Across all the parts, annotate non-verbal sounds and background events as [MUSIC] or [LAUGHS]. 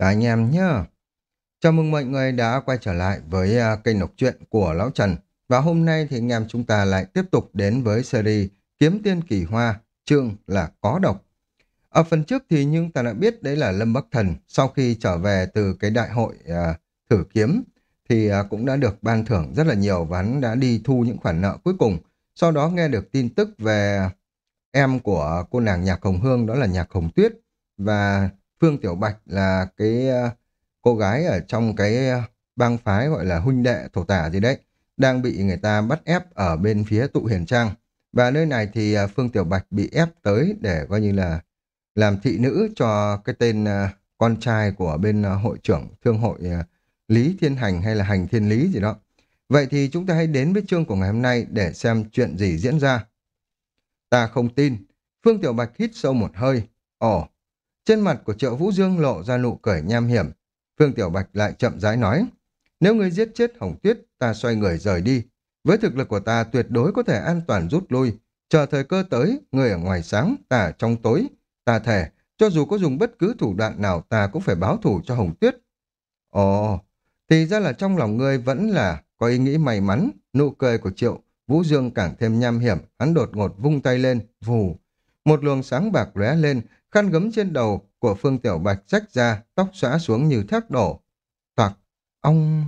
Cả anh em nhé. Chào mừng mọi người đã quay trở lại với uh, kênh đọc truyện của Lão Trần. Và hôm nay thì anh em chúng ta lại tiếp tục đến với series Kiếm Tiên Kỳ Hoa, chương là Có Độc. Ở phần trước thì nhưng ta đã biết đấy là Lâm Bắc Thần sau khi trở về từ cái đại hội uh, thử kiếm thì uh, cũng đã được ban thưởng rất là nhiều và hắn đã đi thu những khoản nợ cuối cùng. Sau đó nghe được tin tức về em của cô nàng Nhạc Hồng Hương đó là Nhạc Hồng Tuyết và Phương Tiểu Bạch là cái ờ, cô gái ở trong cái ờ, bang phái gọi là huynh đệ thổ tả gì đấy, đang bị người ta bắt ép ở bên phía tụ hiền trang. Và nơi này thì ờ, Phương Tiểu Bạch bị ép tới để coi như là làm thị nữ cho cái tên con trai của bên hội trưởng thương hội Lý Thiên Hành hay là Hành Thiên Lý gì đó. Vậy thì chúng ta hãy đến với chương của ngày hôm nay để xem chuyện gì diễn ra. Ta không tin. Phương Tiểu Bạch hít sâu một hơi. Ồ, trên mặt của Triệu Vũ Dương lộ ra nụ cười nham hiểm. Phương Tiểu Bạch lại chậm rãi nói. Nếu ngươi giết chết Hồng Tuyết, ta xoay người rời đi. Với thực lực của ta tuyệt đối có thể an toàn rút lui. Chờ thời cơ tới, người ở ngoài sáng, ta ở trong tối. Ta thề, cho dù có dùng bất cứ thủ đoạn nào ta cũng phải báo thù cho Hồng Tuyết. Ồ, thì ra là trong lòng ngươi vẫn là có ý nghĩ may mắn. Nụ cười của Triệu Vũ Dương càng thêm nham hiểm, hắn đột ngột vung tay lên, vù. Một luồng sáng bạc lóe lên, khăn gấm trên đầu của Phương Tiểu Bạch rách ra, tóc xõa xuống như thác đổ. Toạc, ong,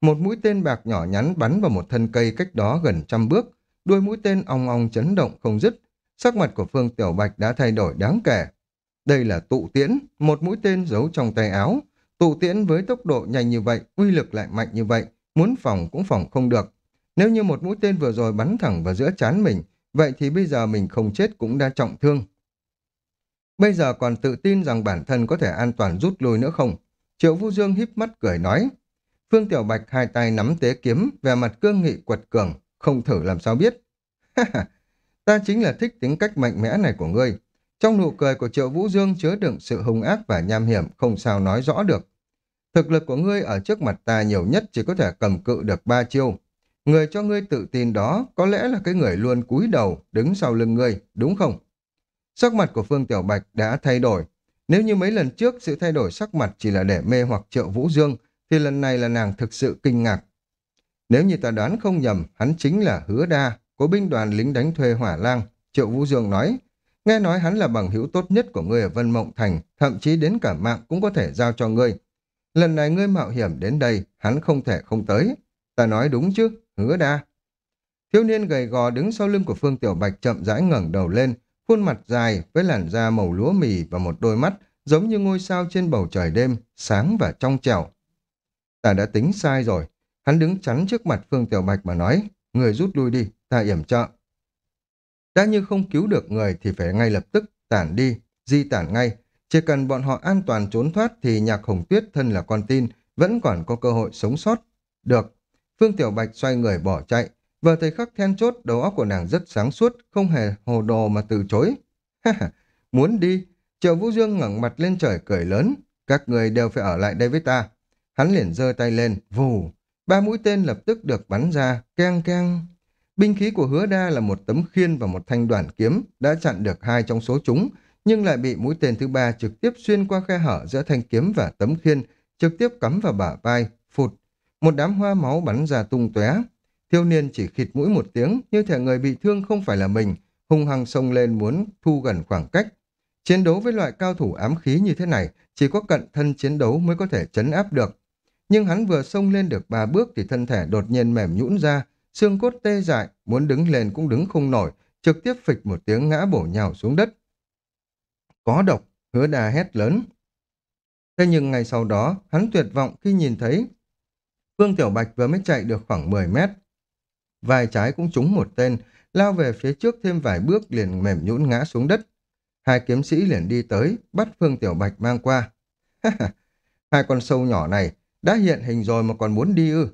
Một mũi tên bạc nhỏ nhắn bắn vào một thân cây cách đó gần trăm bước, đuôi mũi tên ong ong chấn động không dứt. Sắc mặt của Phương Tiểu Bạch đã thay đổi đáng kể. Đây là tụ tiễn, một mũi tên giấu trong tay áo. Tụ tiễn với tốc độ nhanh như vậy, uy lực lại mạnh như vậy, muốn phòng cũng phòng không được. Nếu như một mũi tên vừa rồi bắn thẳng vào giữa chán mình, vậy thì bây giờ mình không chết cũng đã trọng thương. Bây giờ còn tự tin rằng bản thân có thể an toàn rút lui nữa không? Triệu Vũ Dương híp mắt cười nói. Phương Tiểu Bạch hai tay nắm tế kiếm, về mặt cương nghị quật cường, không thử làm sao biết. ta chính là thích tính cách mạnh mẽ này của ngươi. Trong nụ cười của Triệu Vũ Dương chứa đựng sự hung ác và nham hiểm không sao nói rõ được. Thực lực của ngươi ở trước mặt ta nhiều nhất chỉ có thể cầm cự được ba chiêu. Người cho ngươi tự tin đó có lẽ là cái người luôn cúi đầu đứng sau lưng ngươi, đúng không? Sắc mặt của Phương Tiểu Bạch đã thay đổi. Nếu như mấy lần trước sự thay đổi sắc mặt chỉ là để mê hoặc triệu Vũ Dương, thì lần này là nàng thực sự kinh ngạc. Nếu như ta đoán không nhầm, hắn chính là Hứa Đa, của binh đoàn lính đánh thuê hỏa lang, Triệu Vũ Dương nói. Nghe nói hắn là bằng hữu tốt nhất của ngươi ở Vân Mộng Thành, thậm chí đến cả mạng cũng có thể giao cho ngươi. Lần này ngươi mạo hiểm đến đây, hắn không thể không tới. Ta nói đúng chứ, Hứa Đa. Thiếu niên gầy gò đứng sau lưng của Phương Tiểu Bạch chậm rãi ngẩng đầu lên, khuôn mặt dài với làn da màu lúa mì và một đôi mắt giống như ngôi sao trên bầu trời đêm, sáng và trong trẻo. Ta đã tính sai rồi. Hắn đứng chắn trước mặt Phương Tiểu Bạch mà nói, người rút lui đi, ta yểm trợ. Đã như không cứu được người thì phải ngay lập tức tản đi, di tản ngay. Chỉ cần bọn họ an toàn trốn thoát thì nhạc hồng tuyết thân là con tin, vẫn còn có cơ hội sống sót. Được. Phương Tiểu Bạch xoay người bỏ chạy, vào thời khắc then chốt, đầu óc của nàng rất sáng suốt, không hề hồ đồ mà từ chối. Muốn đi. Triệu Vũ Dương ngẩng mặt lên trời cười lớn. Các người đều phải ở lại đây với ta. Hắn liền giơ tay lên, vù. Ba mũi tên lập tức được bắn ra, keng keng. Binh khí của hứa đa là một tấm khiên và một thanh đoàn kiếm, đã chặn được hai trong số chúng, nhưng lại bị mũi tên thứ ba trực tiếp xuyên qua khe hở giữa thanh kiếm và tấm khiên, trực tiếp cắm vào bả vai, phụt. Một đám hoa máu bắn ra tung tóe. Thiếu niên chỉ khịt mũi một tiếng, như thể người bị thương không phải là mình, hung hăng xông lên muốn thu gần khoảng cách. Chiến đấu với loại cao thủ ám khí như thế này, chỉ có cận thân chiến đấu mới có thể chấn áp được. Nhưng hắn vừa xông lên được ba bước thì thân thể đột nhiên mềm nhũn ra, xương cốt tê dại, muốn đứng lên cũng đứng không nổi, trực tiếp phịch một tiếng ngã bổ nhào xuống đất. Có độc, hứa đà hét lớn. Thế nhưng ngày sau đó, hắn tuyệt vọng khi nhìn thấy Phương Tiểu Bạch vừa mới chạy được khoảng 10 mét, vai trái cũng trúng một tên, lao về phía trước thêm vài bước liền mềm nhũn ngã xuống đất. Hai kiếm sĩ liền đi tới, bắt Phương Tiểu Bạch mang qua. Hai con sâu nhỏ này đã hiện hình rồi mà còn muốn đi ư.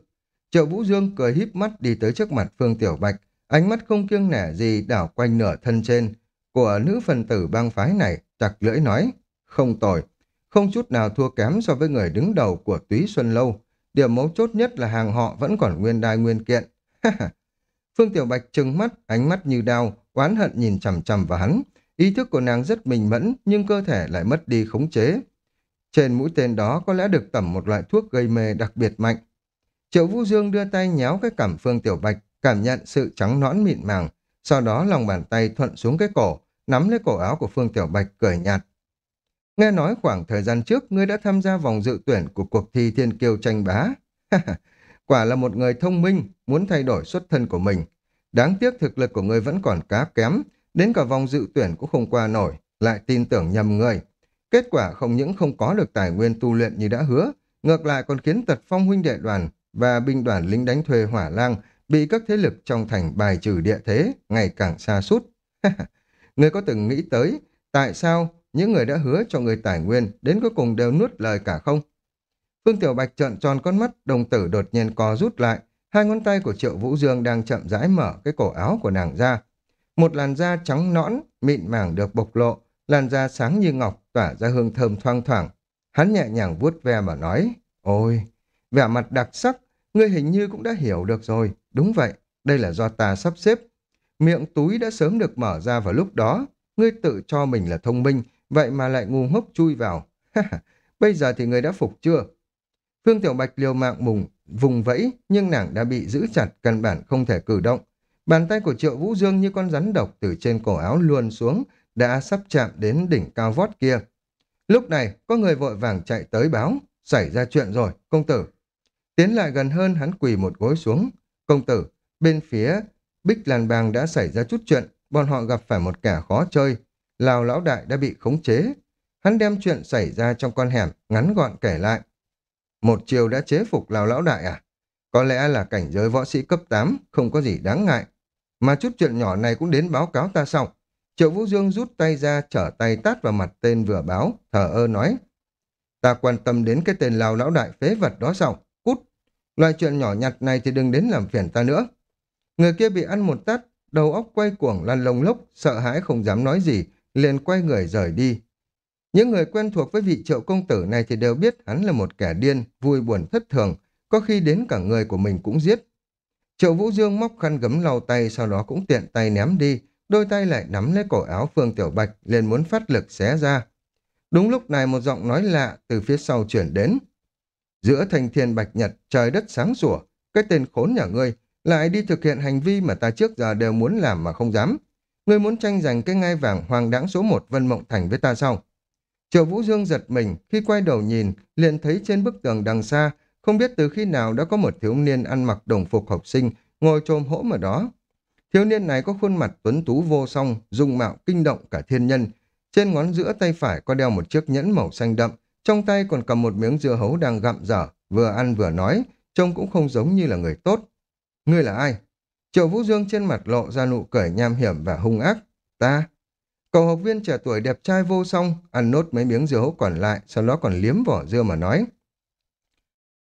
Triệu Vũ Dương cười híp mắt đi tới trước mặt Phương Tiểu Bạch, ánh mắt không kiêng nẻ gì đảo quanh nửa thân trên của nữ phần tử bang phái này, chặt lưỡi nói, không tồi, không chút nào thua kém so với người đứng đầu của Túy Xuân Lâu. Điểm mấu chốt nhất là hàng họ vẫn còn nguyên đai nguyên kiện. [LAUGHS] Phương Tiểu Bạch trừng mắt, ánh mắt như đao, oán hận nhìn chằm chằm vào hắn. Ý thức của nàng rất bình mẫn, nhưng cơ thể lại mất đi khống chế. Trên mũi tên đó có lẽ được tẩm một loại thuốc gây mê đặc biệt mạnh. Triệu Vũ Dương đưa tay nhéo cái cảm Phương Tiểu Bạch, cảm nhận sự trắng nõn mịn màng, sau đó lòng bàn tay thuận xuống cái cổ, nắm lấy cổ áo của Phương Tiểu Bạch cười nhạt. Nghe nói khoảng thời gian trước ngươi đã tham gia vòng dự tuyển của cuộc thi thiên kiêu tranh bá. [LAUGHS] Quả là một người thông minh, muốn thay đổi xuất thân của mình. Đáng tiếc thực lực của ngươi vẫn còn cá kém, đến cả vòng dự tuyển cũng không qua nổi, lại tin tưởng nhầm người. Kết quả không những không có được tài nguyên tu luyện như đã hứa, ngược lại còn khiến tật phong huynh đệ đoàn và binh đoàn lính đánh thuê hỏa lang bị các thế lực trong thành bài trừ địa thế, ngày càng xa sút [LAUGHS] Người có từng nghĩ tới tại sao những người đã hứa cho người tài nguyên đến cuối cùng đều nuốt lời cả không? Phương Tiểu Bạch trợn tròn con mắt, đồng tử đột nhiên co rút lại, hai ngón tay của Triệu Vũ Dương đang chậm rãi mở cái cổ áo của nàng ra. Một làn da trắng nõn, mịn màng được bộc lộ, làn da sáng như ngọc, tỏa ra hương thơm thoang thoảng. Hắn nhẹ nhàng vuốt ve mà nói, ôi, vẻ mặt đặc sắc, ngươi hình như cũng đã hiểu được rồi. Đúng vậy, đây là do ta sắp xếp. Miệng túi đã sớm được mở ra vào lúc đó. Ngươi tự cho mình là thông minh, vậy mà lại ngu ngốc chui vào. Bây giờ thì ngươi đã phục chưa? Phương Tiểu Bạch liều mạng mùng, vùng vẫy, nhưng nàng đã bị giữ chặt, căn bản không thể cử động. Bàn tay của Triệu Vũ Dương như con rắn độc từ trên cổ áo luồn xuống, đã sắp chạm đến đỉnh cao vót kia. Lúc này, có người vội vàng chạy tới báo, xảy ra chuyện rồi, công tử. Tiến lại gần hơn hắn quỳ một gối xuống. Công tử, bên phía Bích Lan Bang đã xảy ra chút chuyện, bọn họ gặp phải một kẻ khó chơi. Lào lão đại đã bị khống chế. Hắn đem chuyện xảy ra trong con hẻm, ngắn gọn kể lại. Một chiều đã chế phục Lào lão đại à? Có lẽ là cảnh giới võ sĩ cấp 8, không có gì đáng ngại. Mà chút chuyện nhỏ này cũng đến báo cáo ta xong. Triệu Vũ Dương rút tay ra, trở tay tát vào mặt tên vừa báo, thở ơ nói. Ta quan tâm đến cái tên Lào lão đại phế vật đó sao? Loại chuyện nhỏ nhặt này thì đừng đến làm phiền ta nữa. Người kia bị ăn một tát, đầu óc quay cuồng lăn lông lốc, sợ hãi không dám nói gì, liền quay người rời đi. Những người quen thuộc với vị triệu công tử này thì đều biết hắn là một kẻ điên, vui buồn thất thường, có khi đến cả người của mình cũng giết. Triệu Vũ Dương móc khăn gấm lau tay, sau đó cũng tiện tay ném đi, đôi tay lại nắm lấy cổ áo Phương Tiểu Bạch, liền muốn phát lực xé ra. Đúng lúc này một giọng nói lạ từ phía sau chuyển đến. Giữa thành thiên bạch nhật, trời đất sáng sủa, cái tên khốn nhà ngươi lại đi thực hiện hành vi mà ta trước giờ đều muốn làm mà không dám. Ngươi muốn tranh giành cái ngai vàng hoàng đãng số một Vân Mộng Thành với ta sao? Triệu Vũ Dương giật mình, khi quay đầu nhìn, liền thấy trên bức tường đằng xa, không biết từ khi nào đã có một thiếu niên ăn mặc đồng phục học sinh, ngồi trồm hỗm ở đó. Thiếu niên này có khuôn mặt tuấn tú vô song, dung mạo kinh động cả thiên nhân. Trên ngón giữa tay phải có đeo một chiếc nhẫn màu xanh đậm, trong tay còn cầm một miếng dưa hấu đang gặm dở, vừa ăn vừa nói, trông cũng không giống như là người tốt. Ngươi là ai? Triệu Vũ Dương trên mặt lộ ra nụ cười nham hiểm và hung ác. Ta? Cậu học viên trẻ tuổi đẹp trai vô song, ăn nốt mấy miếng dưa hấu còn lại, sau đó còn liếm vỏ dưa mà nói.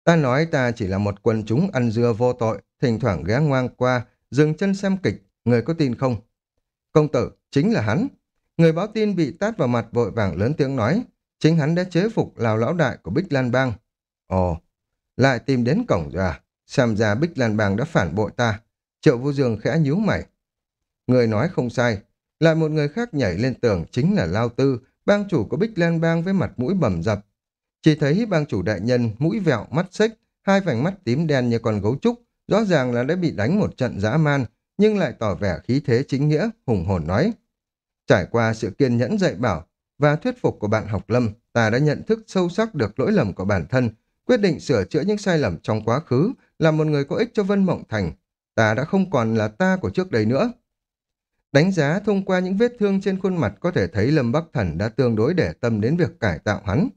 Ta nói ta chỉ là một quần chúng ăn dưa vô tội, thỉnh thoảng ghé ngoang qua, dừng chân xem kịch, người có tin không? Công tử, chính là hắn. Người báo tin bị tát vào mặt vội vàng lớn tiếng nói, Chính hắn đã chế phục lào lão đại của Bích Lan Bang. Ồ, lại tìm đến cổng rồi à? Xem ra Bích Lan Bang đã phản bội ta. Triệu Vũ Dương khẽ nhíu mày. Người nói không sai. Lại một người khác nhảy lên tường chính là Lao Tư, bang chủ của Bích Lan Bang với mặt mũi bầm dập. Chỉ thấy bang chủ đại nhân mũi vẹo mắt xích, hai vành mắt tím đen như con gấu trúc, rõ ràng là đã bị đánh một trận dã man, nhưng lại tỏ vẻ khí thế chính nghĩa, hùng hồn nói. Trải qua sự kiên nhẫn dạy bảo, và thuyết phục của bạn học Lâm, ta đã nhận thức sâu sắc được lỗi lầm của bản thân, quyết định sửa chữa những sai lầm trong quá khứ, là một người có ích cho Vân Mộng Thành. Ta đã không còn là ta của trước đây nữa. Đánh giá thông qua những vết thương trên khuôn mặt có thể thấy Lâm Bắc Thần đã tương đối để tâm đến việc cải tạo hắn.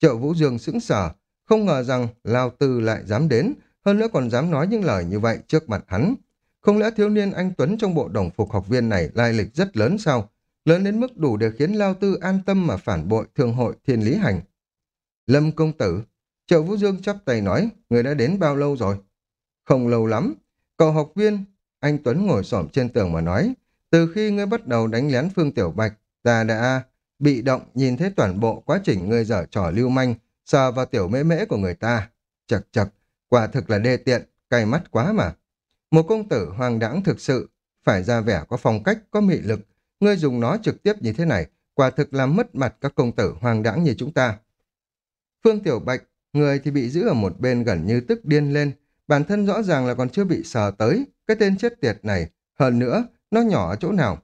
Triệu Vũ Dương sững sờ, không ngờ rằng Lao Tư lại dám đến, hơn nữa còn dám nói những lời như vậy trước mặt hắn. Không lẽ thiếu niên anh Tuấn trong bộ đồng phục học viên này lai lịch rất lớn sao? lớn đến mức đủ để khiến Lao Tư an tâm mà phản bội thương hội thiên lý hành. Lâm công tử, Triệu Vũ Dương chắp tay nói, người đã đến bao lâu rồi? Không lâu lắm, cậu học viên, anh Tuấn ngồi xổm trên tường mà nói, từ khi ngươi bắt đầu đánh lén Phương Tiểu Bạch, ta đã bị động nhìn thấy toàn bộ quá trình ngươi dở trò lưu manh, sờ vào tiểu mễ mễ của người ta. Chật chật, quả thực là đê tiện, cay mắt quá mà. Một công tử hoàng đãng thực sự, phải ra vẻ có phong cách, có mị lực, Ngươi dùng nó trực tiếp như thế này, quả thực làm mất mặt các công tử hoàng đãng như chúng ta. Phương Tiểu Bạch, người thì bị giữ ở một bên gần như tức điên lên, bản thân rõ ràng là còn chưa bị sờ tới, cái tên chết tiệt này, hơn nữa, nó nhỏ ở chỗ nào.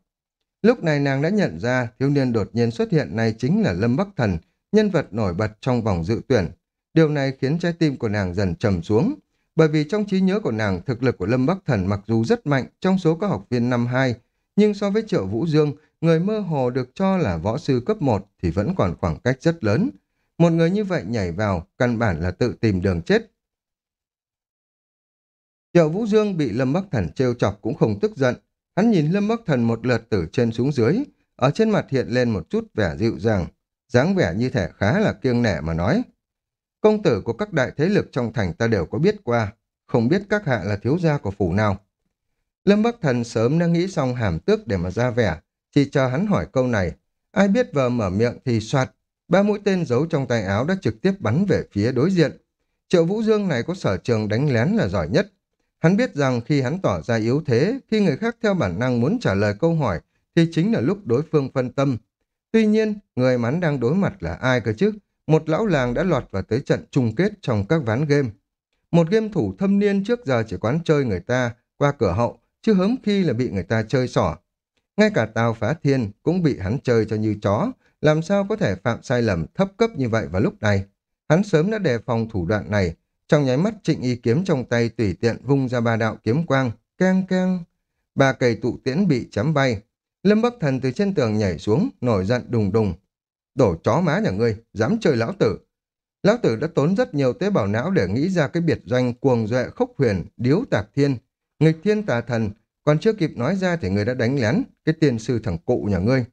Lúc này nàng đã nhận ra thiếu niên đột nhiên xuất hiện này chính là Lâm Bắc Thần, nhân vật nổi bật trong vòng dự tuyển. Điều này khiến trái tim của nàng dần trầm xuống, bởi vì trong trí nhớ của nàng thực lực của Lâm Bắc Thần mặc dù rất mạnh trong số các học viên năm 2, nhưng so với Triệu Vũ Dương, người mơ hồ được cho là võ sư cấp 1 thì vẫn còn khoảng cách rất lớn. Một người như vậy nhảy vào, căn bản là tự tìm đường chết. Triệu Vũ Dương bị Lâm Bắc Thần trêu chọc cũng không tức giận. Hắn nhìn Lâm Bắc Thần một lượt từ trên xuống dưới, ở trên mặt hiện lên một chút vẻ dịu dàng, dáng vẻ như thể khá là kiêng nể mà nói. Công tử của các đại thế lực trong thành ta đều có biết qua, không biết các hạ là thiếu gia của phủ nào. Lâm Bắc Thần sớm đã nghĩ xong hàm tước để mà ra vẻ, chỉ chờ hắn hỏi câu này. Ai biết vờ mở miệng thì soạt, ba mũi tên giấu trong tay áo đã trực tiếp bắn về phía đối diện. Triệu Vũ Dương này có sở trường đánh lén là giỏi nhất. Hắn biết rằng khi hắn tỏ ra yếu thế, khi người khác theo bản năng muốn trả lời câu hỏi, thì chính là lúc đối phương phân tâm. Tuy nhiên, người mà hắn đang đối mặt là ai cơ chứ? Một lão làng đã lọt vào tới trận chung kết trong các ván game. Một game thủ thâm niên trước giờ chỉ quán chơi người ta qua cửa hậu, chứ hớm khi là bị người ta chơi xỏ. Ngay cả Tào Phá Thiên cũng bị hắn chơi cho như chó, làm sao có thể phạm sai lầm thấp cấp như vậy vào lúc này. Hắn sớm đã đề phòng thủ đoạn này, trong nháy mắt trịnh y kiếm trong tay tùy tiện vung ra ba đạo kiếm quang, keng keng. Ba cây tụ tiễn bị chém bay. Lâm Bắc Thần từ trên tường nhảy xuống, nổi giận đùng đùng. Đổ chó má nhà ngươi, dám chơi lão tử. Lão tử đã tốn rất nhiều tế bào não để nghĩ ra cái biệt danh cuồng duệ khốc huyền, điếu tạc thiên, nghịch thiên tà thần, còn chưa kịp nói ra thì người đã đánh lén cái tiền sư thằng cụ nhà ngươi.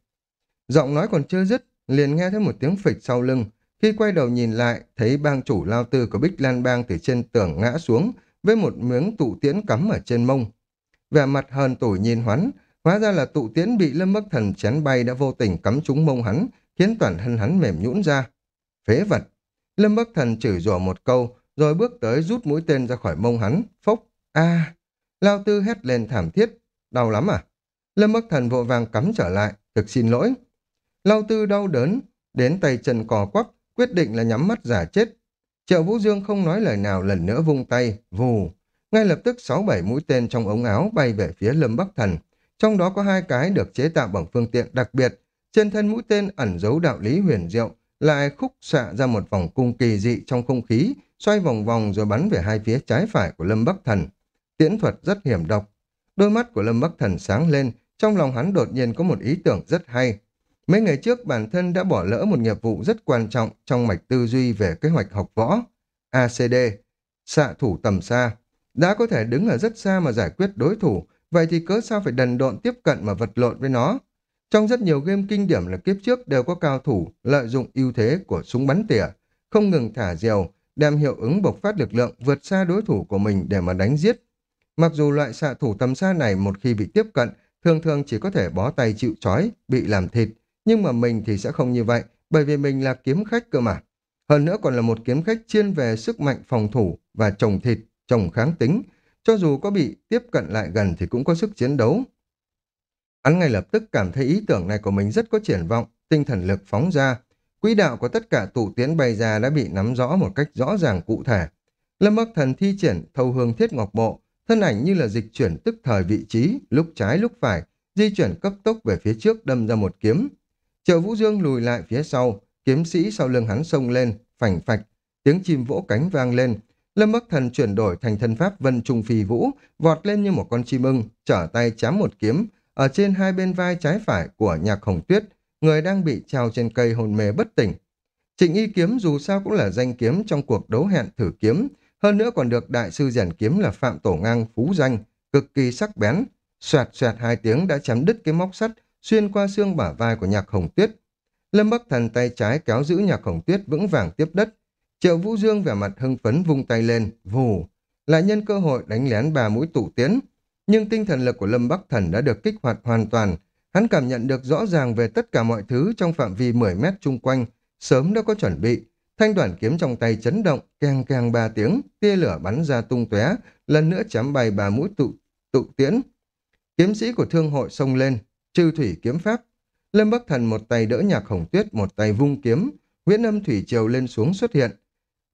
Giọng nói còn chưa dứt, liền nghe thấy một tiếng phịch sau lưng. Khi quay đầu nhìn lại, thấy bang chủ lao tư của Bích Lan Bang từ trên tường ngã xuống với một miếng tụ tiễn cắm ở trên mông. Vẻ mặt hờn tủi nhìn hoắn, hóa ra là tụ tiễn bị Lâm Bắc Thần chén bay đã vô tình cắm trúng mông hắn, khiến toàn thân hắn mềm nhũn ra. Phế vật! Lâm Bắc Thần chửi rủa một câu, rồi bước tới rút mũi tên ra khỏi mông hắn, phốc, a Lao tư hét lên thảm thiết. Đau lắm à? Lâm Bắc Thần vội vàng cắm trở lại. Thực xin lỗi. Lao tư đau đớn, đến tay chân cò quắp, quyết định là nhắm mắt giả chết. Triệu Vũ Dương không nói lời nào lần nữa vung tay, vù. Ngay lập tức sáu bảy mũi tên trong ống áo bay về phía Lâm Bắc Thần. Trong đó có hai cái được chế tạo bằng phương tiện đặc biệt. Trên thân mũi tên ẩn dấu đạo lý huyền diệu, lại khúc xạ ra một vòng cung kỳ dị trong không khí, xoay vòng vòng rồi bắn về hai phía trái phải của Lâm Bắc Thần. Tiễn thuật rất hiểm độc. Đôi mắt của Lâm Bắc Thần sáng lên, trong lòng hắn đột nhiên có một ý tưởng rất hay. Mấy ngày trước bản thân đã bỏ lỡ một nghiệp vụ rất quan trọng trong mạch tư duy về kế hoạch học võ. ACD, xạ thủ tầm xa. Đã có thể đứng ở rất xa mà giải quyết đối thủ, vậy thì cớ sao phải đần độn tiếp cận mà vật lộn với nó? Trong rất nhiều game kinh điểm là kiếp trước đều có cao thủ lợi dụng ưu thế của súng bắn tỉa, không ngừng thả diều, đem hiệu ứng bộc phát lực lượng vượt xa đối thủ của mình để mà đánh giết. Mặc dù loại xạ thủ tầm xa này một khi bị tiếp cận, thường thường chỉ có thể bó tay chịu trói, bị làm thịt, nhưng mà mình thì sẽ không như vậy, bởi vì mình là kiếm khách cơ mà. Hơn nữa còn là một kiếm khách chuyên về sức mạnh phòng thủ và trồng thịt, trồng kháng tính. Cho dù có bị tiếp cận lại gần thì cũng có sức chiến đấu. Hắn ngay lập tức cảm thấy ý tưởng này của mình rất có triển vọng, tinh thần lực phóng ra. Quỹ đạo của tất cả tụ tiến bay ra đã bị nắm rõ một cách rõ ràng cụ thể. Lâm Bắc Thần thi triển thâu hương thiết ngọc bộ, thân ảnh như là dịch chuyển tức thời vị trí, lúc trái lúc phải, di chuyển cấp tốc về phía trước đâm ra một kiếm. Triệu Vũ Dương lùi lại phía sau, kiếm sĩ sau lưng hắn xông lên, phảnh phạch, tiếng chim vỗ cánh vang lên. Lâm Bắc Thần chuyển đổi thành thân pháp vân trung phi vũ, vọt lên như một con chim ưng, trở tay chám một kiếm, ở trên hai bên vai trái phải của nhạc hồng tuyết, người đang bị treo trên cây hồn mê bất tỉnh. Trịnh y kiếm dù sao cũng là danh kiếm trong cuộc đấu hẹn thử kiếm, hơn nữa còn được đại sư rèn kiếm là Phạm Tổ Ngang phú danh, cực kỳ sắc bén. Xoẹt xoẹt hai tiếng đã chém đứt cái móc sắt xuyên qua xương bả vai của nhạc hồng tuyết. Lâm Bắc Thần tay trái kéo giữ nhạc hồng tuyết vững vàng tiếp đất. Triệu Vũ Dương vẻ mặt hưng phấn vung tay lên, vù, lại nhân cơ hội đánh lén ba mũi tụ tiến. Nhưng tinh thần lực của Lâm Bắc Thần đã được kích hoạt hoàn toàn. Hắn cảm nhận được rõ ràng về tất cả mọi thứ trong phạm vi 10 mét chung quanh, sớm đã có chuẩn bị, Thanh đoàn kiếm trong tay chấn động, keng keng ba tiếng, tia lửa bắn ra tung tóe, lần nữa chém bay ba mũi tụ tụ tiễn. Kiếm sĩ của thương hội xông lên, trừ thủy kiếm pháp. Lâm Bắc Thần một tay đỡ nhạc hồng tuyết, một tay vung kiếm, huyễn âm thủy triều lên xuống xuất hiện.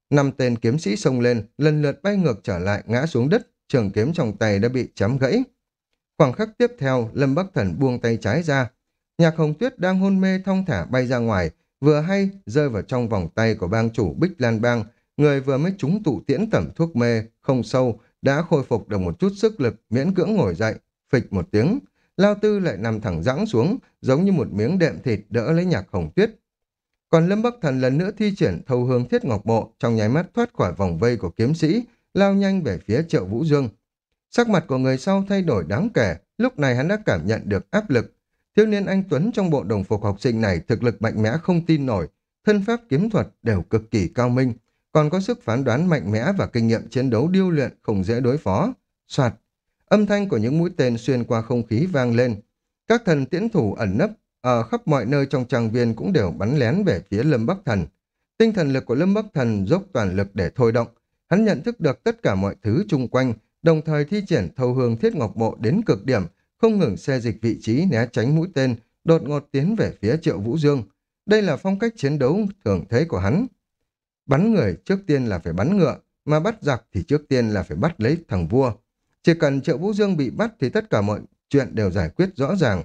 Năm tên kiếm sĩ xông lên, lần lượt bay ngược trở lại ngã xuống đất, trường kiếm trong tay đã bị chém gãy. Khoảng khắc tiếp theo, Lâm Bắc Thần buông tay trái ra. Nhạc Hồng Tuyết đang hôn mê thong thả bay ra ngoài, vừa hay rơi vào trong vòng tay của bang chủ Bích Lan Bang, người vừa mới trúng tụ tiễn tẩm thuốc mê, không sâu, đã khôi phục được một chút sức lực, miễn cưỡng ngồi dậy, phịch một tiếng. Lao Tư lại nằm thẳng rãng xuống, giống như một miếng đệm thịt đỡ lấy nhạc hồng tuyết. Còn Lâm Bắc Thần lần nữa thi triển thâu hương thiết ngọc bộ, trong nháy mắt thoát khỏi vòng vây của kiếm sĩ, lao nhanh về phía triệu Vũ Dương. Sắc mặt của người sau thay đổi đáng kể, lúc này hắn đã cảm nhận được áp lực. Thiếu niên anh Tuấn trong bộ đồng phục học sinh này thực lực mạnh mẽ không tin nổi, thân pháp kiếm thuật đều cực kỳ cao minh, còn có sức phán đoán mạnh mẽ và kinh nghiệm chiến đấu điêu luyện không dễ đối phó. Soạt, âm thanh của những mũi tên xuyên qua không khí vang lên. Các thần tiễn thủ ẩn nấp ở khắp mọi nơi trong trang viên cũng đều bắn lén về phía Lâm Bắc Thần. Tinh thần lực của Lâm Bắc Thần dốc toàn lực để thôi động. Hắn nhận thức được tất cả mọi thứ chung quanh, đồng thời thi triển thâu hương thiết ngọc bộ đến cực điểm, không ngừng xe dịch vị trí né tránh mũi tên, đột ngột tiến về phía Triệu Vũ Dương. Đây là phong cách chiến đấu thường thấy của hắn. Bắn người trước tiên là phải bắn ngựa, mà bắt giặc thì trước tiên là phải bắt lấy thằng vua. Chỉ cần Triệu Vũ Dương bị bắt thì tất cả mọi chuyện đều giải quyết rõ ràng.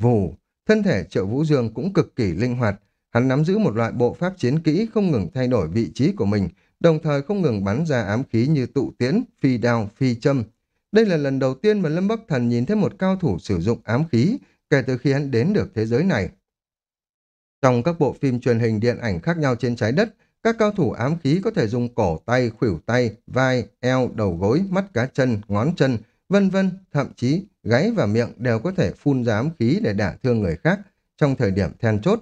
Vù, thân thể Triệu Vũ Dương cũng cực kỳ linh hoạt, hắn nắm giữ một loại bộ pháp chiến kỹ không ngừng thay đổi vị trí của mình, đồng thời không ngừng bắn ra ám khí như tụ tiễn, phi đao, phi châm. Đây là lần đầu tiên mà Lâm Bắc Thần nhìn thấy một cao thủ sử dụng ám khí kể từ khi hắn đến được thế giới này. Trong các bộ phim truyền hình điện ảnh khác nhau trên trái đất, các cao thủ ám khí có thể dùng cổ tay, khuỷu tay, vai, eo, đầu gối, mắt cá chân, ngón chân, vân vân, thậm chí gáy và miệng đều có thể phun ra ám khí để đả thương người khác trong thời điểm then chốt.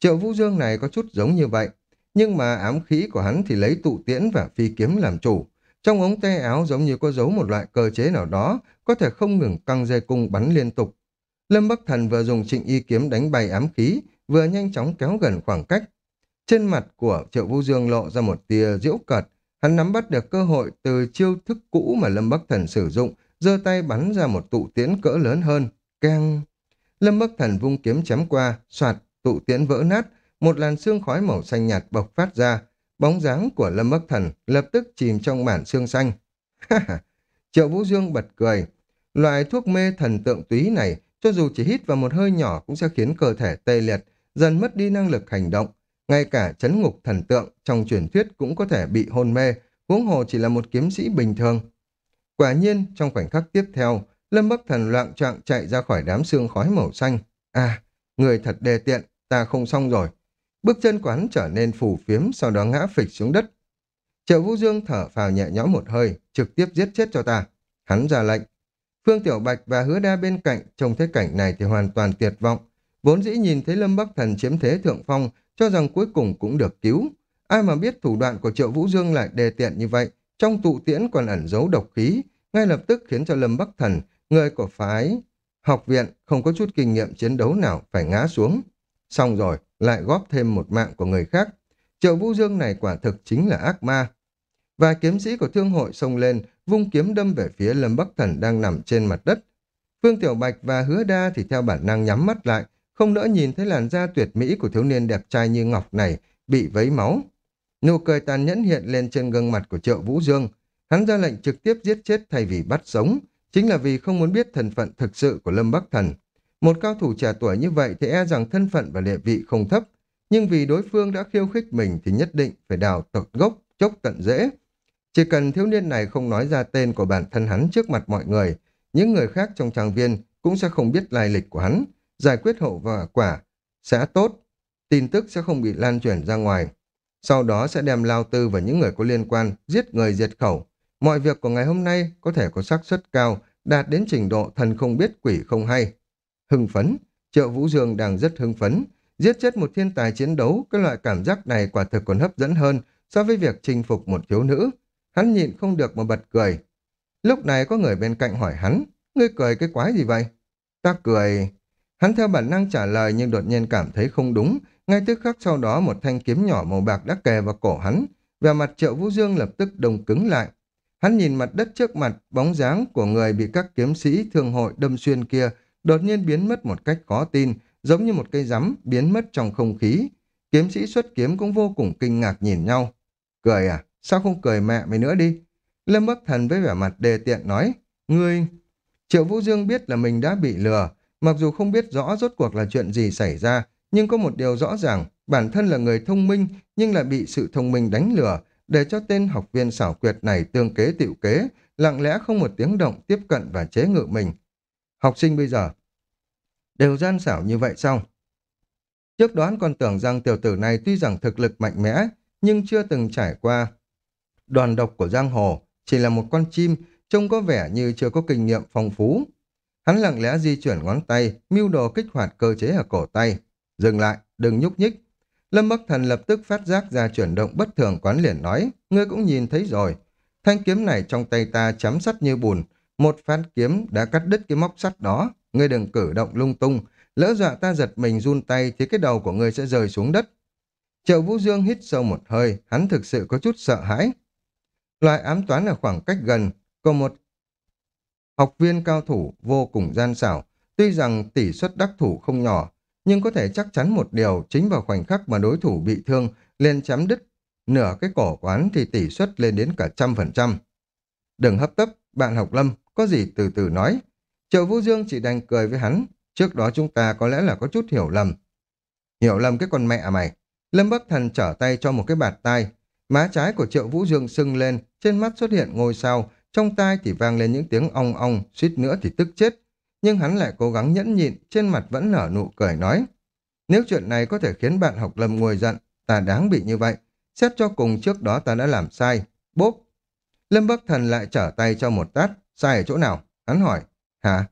Triệu Vũ Dương này có chút giống như vậy, nhưng mà ám khí của hắn thì lấy tụ tiễn và phi kiếm làm chủ. Trong ống tay áo giống như có giấu một loại cơ chế nào đó, có thể không ngừng căng dây cung bắn liên tục. Lâm Bắc Thần vừa dùng trịnh y kiếm đánh bay ám khí, vừa nhanh chóng kéo gần khoảng cách, trên mặt của Triệu Vũ Dương lộ ra một tia diễu cợt, hắn nắm bắt được cơ hội từ chiêu thức cũ mà Lâm Bắc Thần sử dụng, giơ tay bắn ra một tụ tiễn cỡ lớn hơn, keng. Lâm Bắc Thần vung kiếm chém qua, soạt, tụ tiễn vỡ nát, một làn xương khói màu xanh nhạt bộc phát ra, bóng dáng của Lâm Bắc Thần lập tức chìm trong màn xương xanh. [LAUGHS] Triệu Vũ Dương bật cười, loại thuốc mê thần tượng túy này, cho dù chỉ hít vào một hơi nhỏ cũng sẽ khiến cơ thể tê liệt, dần mất đi năng lực hành động, ngay cả chấn ngục thần tượng trong truyền thuyết cũng có thể bị hôn mê, huống hồ chỉ là một kiếm sĩ bình thường. Quả nhiên, trong khoảnh khắc tiếp theo, Lâm Bắc Thần loạn trọng chạy ra khỏi đám xương khói màu xanh. À, người thật đề tiện, ta không xong rồi. Bước chân quán trở nên phù phiếm, sau đó ngã phịch xuống đất. Triệu Vũ Dương thở phào nhẹ nhõm một hơi, trực tiếp giết chết cho ta. Hắn ra lệnh. Phương Tiểu Bạch và Hứa Đa bên cạnh, trông thấy cảnh này thì hoàn toàn tuyệt vọng. Vốn dĩ nhìn thấy Lâm Bắc Thần chiếm thế thượng phong, cho rằng cuối cùng cũng được cứu. Ai mà biết thủ đoạn của Triệu Vũ Dương lại đề tiện như vậy, trong tụ tiễn còn ẩn giấu độc khí, ngay lập tức khiến cho Lâm Bắc Thần, người của phái học viện không có chút kinh nghiệm chiến đấu nào phải ngã xuống. Xong rồi, lại góp thêm một mạng của người khác. Triệu Vũ Dương này quả thực chính là ác ma. Và kiếm sĩ của thương hội xông lên, vung kiếm đâm về phía Lâm Bắc Thần đang nằm trên mặt đất. Phương Tiểu Bạch và Hứa Đa thì theo bản năng nhắm mắt lại, không nỡ nhìn thấy làn da tuyệt mỹ của thiếu niên đẹp trai như ngọc này bị vấy máu. Nụ cười tàn nhẫn hiện lên trên gương mặt của triệu Vũ Dương. Hắn ra lệnh trực tiếp giết chết thay vì bắt sống, chính là vì không muốn biết thân phận thực sự của Lâm Bắc Thần. Một cao thủ trẻ tuổi như vậy thì e rằng thân phận và địa vị không thấp, nhưng vì đối phương đã khiêu khích mình thì nhất định phải đào tận gốc, chốc tận dễ. Chỉ cần thiếu niên này không nói ra tên của bản thân hắn trước mặt mọi người, những người khác trong trang viên cũng sẽ không biết lai lịch của hắn, giải quyết hậu và quả sẽ tốt, tin tức sẽ không bị lan truyền ra ngoài. Sau đó sẽ đem Lao Tư và những người có liên quan giết người diệt khẩu. Mọi việc của ngày hôm nay có thể có xác suất cao, đạt đến trình độ thần không biết quỷ không hay. Hưng phấn, Triệu Vũ Dương đang rất hưng phấn. Giết chết một thiên tài chiến đấu, cái loại cảm giác này quả thực còn hấp dẫn hơn so với việc chinh phục một thiếu nữ. Hắn nhịn không được mà bật cười. Lúc này có người bên cạnh hỏi hắn, ngươi cười cái quái gì vậy? Ta cười, Hắn theo bản năng trả lời nhưng đột nhiên cảm thấy không đúng. Ngay tức khắc sau đó một thanh kiếm nhỏ màu bạc đã kề vào cổ hắn. Về mặt triệu vũ dương lập tức đông cứng lại. Hắn nhìn mặt đất trước mặt, bóng dáng của người bị các kiếm sĩ thương hội đâm xuyên kia đột nhiên biến mất một cách khó tin, giống như một cây rắm biến mất trong không khí. Kiếm sĩ xuất kiếm cũng vô cùng kinh ngạc nhìn nhau. Cười à? Sao không cười mẹ mày nữa đi? Lâm Bắc Thần với vẻ mặt đề tiện nói. Ngươi... Triệu Vũ Dương biết là mình đã bị lừa. Mặc dù không biết rõ rốt cuộc là chuyện gì xảy ra, nhưng có một điều rõ ràng, bản thân là người thông minh nhưng lại bị sự thông minh đánh lừa, để cho tên học viên xảo quyệt này tương kế tiệu kế, lặng lẽ không một tiếng động tiếp cận và chế ngự mình. Học sinh bây giờ đều gian xảo như vậy xong Trước đoán còn tưởng rằng tiểu tử này tuy rằng thực lực mạnh mẽ, nhưng chưa từng trải qua đoàn độc của giang hồ, chỉ là một con chim, trông có vẻ như chưa có kinh nghiệm phong phú. Hắn lặng lẽ di chuyển ngón tay, mưu đồ kích hoạt cơ chế ở cổ tay. Dừng lại, đừng nhúc nhích. Lâm Bắc Thần lập tức phát giác ra chuyển động bất thường quán liền nói, ngươi cũng nhìn thấy rồi. Thanh kiếm này trong tay ta chấm sắt như bùn, một phát kiếm đã cắt đứt cái móc sắt đó. Ngươi đừng cử động lung tung, lỡ dọa ta giật mình run tay thì cái đầu của ngươi sẽ rơi xuống đất. Triệu Vũ Dương hít sâu một hơi, hắn thực sự có chút sợ hãi. Loại ám toán ở khoảng cách gần, có một học viên cao thủ vô cùng gian xảo, tuy rằng tỷ suất đắc thủ không nhỏ, nhưng có thể chắc chắn một điều chính vào khoảnh khắc mà đối thủ bị thương lên chém đứt nửa cái cổ quán thì tỷ suất lên đến cả trăm phần trăm. Đừng hấp tấp, bạn học lâm, có gì từ từ nói. Triệu Vũ Dương chỉ đành cười với hắn, trước đó chúng ta có lẽ là có chút hiểu lầm. Hiểu lầm cái con mẹ à mày. Lâm Bắc Thần trở tay cho một cái bạt tai. Má trái của Triệu Vũ Dương sưng lên, trên mắt xuất hiện ngôi sao, trong tai thì vang lên những tiếng ong ong, suýt nữa thì tức chết. Nhưng hắn lại cố gắng nhẫn nhịn, trên mặt vẫn nở nụ cười nói. Nếu chuyện này có thể khiến bạn học lâm ngồi giận, ta đáng bị như vậy. Xét cho cùng trước đó ta đã làm sai. Bốp! Lâm Bắc Thần lại trở tay cho một tát. Sai ở chỗ nào? Hắn hỏi. Hả?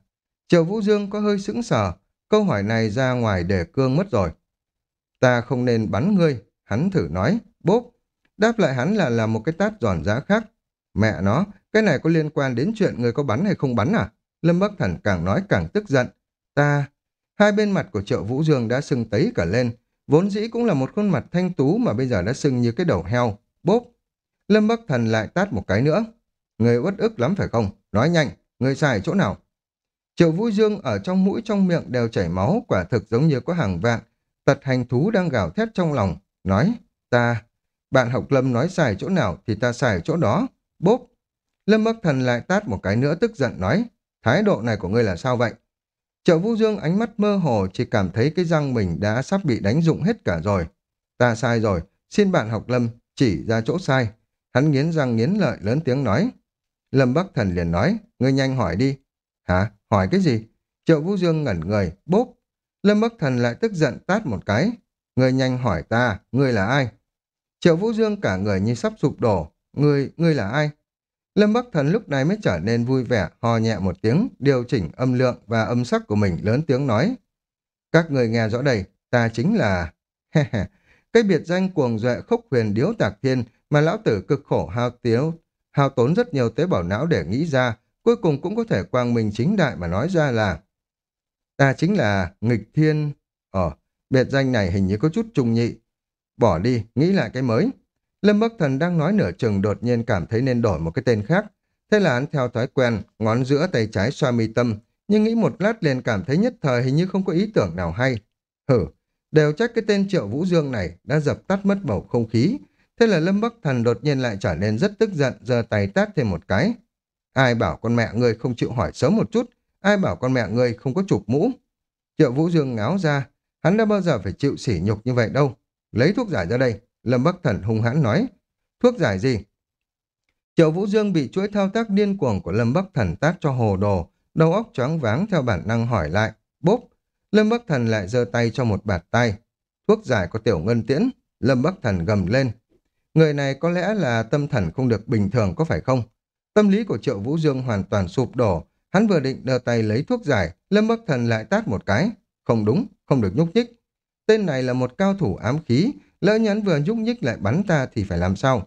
Triệu Vũ Dương có hơi sững sờ. Câu hỏi này ra ngoài để cương mất rồi. Ta không nên bắn ngươi. Hắn thử nói. Bốp! Đáp lại hắn là làm một cái tát giòn giá khác. Mẹ nó, cái này có liên quan đến chuyện người có bắn hay không bắn à? Lâm Bắc Thần càng nói càng tức giận. Ta... Hai bên mặt của triệu Vũ Dương đã sưng tấy cả lên. Vốn dĩ cũng là một khuôn mặt thanh tú mà bây giờ đã sưng như cái đầu heo. Bốp! Lâm Bắc Thần lại tát một cái nữa. Người uất ức lắm phải không? Nói nhanh, người sai chỗ nào? Triệu Vũ Dương ở trong mũi trong miệng đều chảy máu, quả thực giống như có hàng vạn. Tật hành thú đang gào thét trong lòng. Nói, ta... Bạn học Lâm nói sai chỗ nào thì ta sai chỗ đó. Bốp! Lâm Bắc Thần lại tát một cái nữa tức giận nói, thái độ này của ngươi là sao vậy? Triệu Vũ Dương ánh mắt mơ hồ chỉ cảm thấy cái răng mình đã sắp bị đánh dụng hết cả rồi. Ta sai rồi, xin bạn học Lâm chỉ ra chỗ sai. Hắn nghiến răng nghiến lợi lớn tiếng nói. Lâm Bắc Thần liền nói, ngươi nhanh hỏi đi. Hả? Hỏi cái gì? Triệu Vũ Dương ngẩn người, bốp. Lâm Bắc Thần lại tức giận tát một cái. Ngươi nhanh hỏi ta, ngươi là ai? Triệu Vũ Dương cả người như sắp sụp đổ. Ngươi, ngươi là ai? Lâm Bắc Thần lúc này mới trở nên vui vẻ, hò nhẹ một tiếng, điều chỉnh âm lượng và âm sắc của mình lớn tiếng nói. Các người nghe rõ đây, ta chính là... [LAUGHS] cái biệt danh cuồng duệ khốc huyền điếu tạc thiên mà lão tử cực khổ hao tiếu, hao tốn rất nhiều tế bào não để nghĩ ra, cuối cùng cũng có thể quang minh chính đại mà nói ra là ta chính là nghịch thiên. Ờ, biệt danh này hình như có chút trùng nhị. Bỏ đi, nghĩ lại cái mới. Lâm Bắc Thần đang nói nửa chừng đột nhiên cảm thấy nên đổi một cái tên khác. Thế là hắn theo thói quen, ngón giữa tay trái xoa mi tâm, nhưng nghĩ một lát liền cảm thấy nhất thời hình như không có ý tưởng nào hay. Hử, đều trách cái tên Triệu Vũ Dương này đã dập tắt mất bầu không khí. Thế là Lâm Bắc Thần đột nhiên lại trở nên rất tức giận, giơ tay tát thêm một cái. Ai bảo con mẹ ngươi không chịu hỏi sớm một chút, ai bảo con mẹ ngươi không có chụp mũ. Triệu Vũ Dương ngáo ra, hắn đã bao giờ phải chịu sỉ nhục như vậy đâu. Lấy thuốc giải ra đây, Lâm Bắc Thần hung hãn nói. Thuốc giải gì? Triệu Vũ Dương bị chuỗi thao tác điên cuồng của Lâm Bắc Thần tát cho hồ đồ, đầu óc choáng váng theo bản năng hỏi lại. Bốp! Lâm Bắc Thần lại giơ tay cho một bạt tay. Thuốc giải có tiểu ngân tiễn. Lâm Bắc Thần gầm lên. Người này có lẽ là tâm thần không được bình thường có phải không? Tâm lý của Triệu Vũ Dương hoàn toàn sụp đổ. Hắn vừa định đưa tay lấy thuốc giải, Lâm Bắc Thần lại tát một cái. Không đúng, không được nhúc nhích. Tên này là một cao thủ ám khí, Lỡ nhắn vừa nhúc nhích lại bắn ta thì phải làm sao?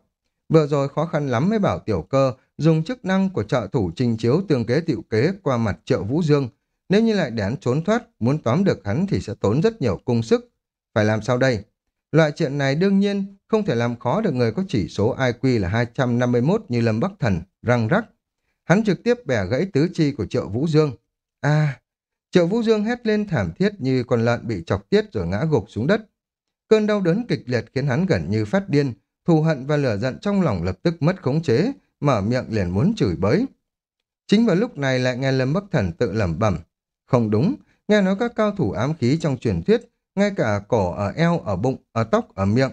Vừa rồi khó khăn lắm mới bảo tiểu cơ dùng chức năng của trợ thủ trình chiếu tương kế tiệu kế qua mặt trợ Vũ Dương. Nếu như lại để hắn trốn thoát, muốn tóm được hắn thì sẽ tốn rất nhiều công sức. Phải làm sao đây? Loại chuyện này đương nhiên không thể làm khó được người có chỉ số IQ là 251 như Lâm Bắc Thần, răng rắc. Hắn trực tiếp bẻ gãy tứ chi của Triệu Vũ Dương. À, Triệu Vũ Dương hét lên thảm thiết như con lợn bị chọc tiết rồi ngã gục xuống đất. Cơn đau đớn kịch liệt khiến hắn gần như phát điên, thù hận và lửa giận trong lòng lập tức mất khống chế, mở miệng liền muốn chửi bới. Chính vào lúc này lại nghe Lâm Bắc Thần tự lẩm bẩm. Không đúng, nghe nói các cao thủ ám khí trong truyền thuyết, ngay cả cổ ở eo, ở bụng, ở tóc, ở miệng,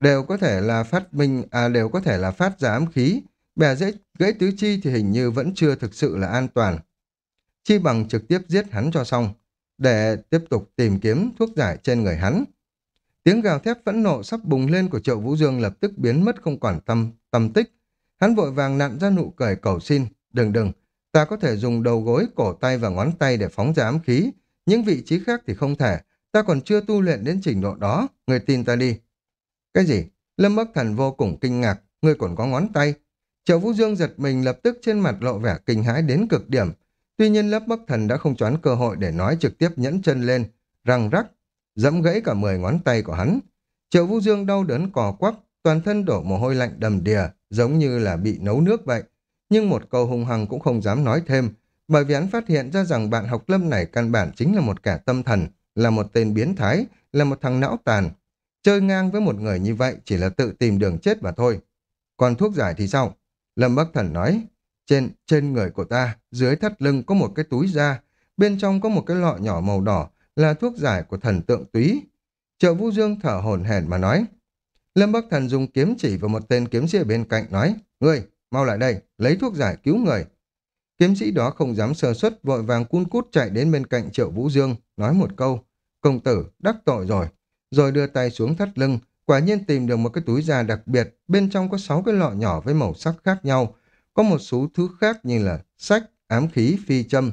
đều có thể là phát minh, à đều có thể là phát ra ám khí. Bè dễ gãy tứ chi thì hình như vẫn chưa thực sự là an toàn. Chi bằng trực tiếp giết hắn cho xong, để tiếp tục tìm kiếm thuốc giải trên người hắn. Tiếng gào thép phẫn nộ sắp bùng lên của Triệu Vũ Dương lập tức biến mất không còn tâm, tâm tích. Hắn vội vàng nặn ra nụ cười cầu xin, đừng đừng, ta có thể dùng đầu gối, cổ tay và ngón tay để phóng ra ám khí, những vị trí khác thì không thể, ta còn chưa tu luyện đến trình độ đó, người tin ta đi. Cái gì? Lâm Bắc Thần vô cùng kinh ngạc, ngươi còn có ngón tay. Triệu Vũ Dương giật mình lập tức trên mặt lộ vẻ kinh hãi đến cực điểm. Tuy nhiên Lâm Bắc Thần đã không choán cơ hội để nói trực tiếp nhẫn chân lên, răng rắc, dẫm gãy cả 10 ngón tay của hắn. Triệu Vũ Dương đau đớn cò quắp, toàn thân đổ mồ hôi lạnh đầm đìa, giống như là bị nấu nước vậy. Nhưng một câu hung hăng cũng không dám nói thêm, bởi vì hắn phát hiện ra rằng bạn học lâm này căn bản chính là một kẻ tâm thần, là một tên biến thái, là một thằng não tàn. Chơi ngang với một người như vậy chỉ là tự tìm đường chết mà thôi. Còn thuốc giải thì sao? Lâm Bắc Thần nói, trên trên người của ta, dưới thắt lưng có một cái túi da, bên trong có một cái lọ nhỏ màu đỏ, là thuốc giải của thần tượng túy. Triệu Vũ Dương thở hổn hển mà nói. Lâm Bắc Thần dùng kiếm chỉ vào một tên kiếm sĩ ở bên cạnh nói, Ngươi, mau lại đây, lấy thuốc giải cứu người. Kiếm sĩ đó không dám sơ suất, vội vàng cun cút chạy đến bên cạnh Triệu Vũ Dương, nói một câu, công tử, đắc tội rồi. Rồi đưa tay xuống thắt lưng, quả nhiên tìm được một cái túi da đặc biệt, bên trong có sáu cái lọ nhỏ với màu sắc khác nhau, có một số thứ khác như là sách, ám khí, phi châm,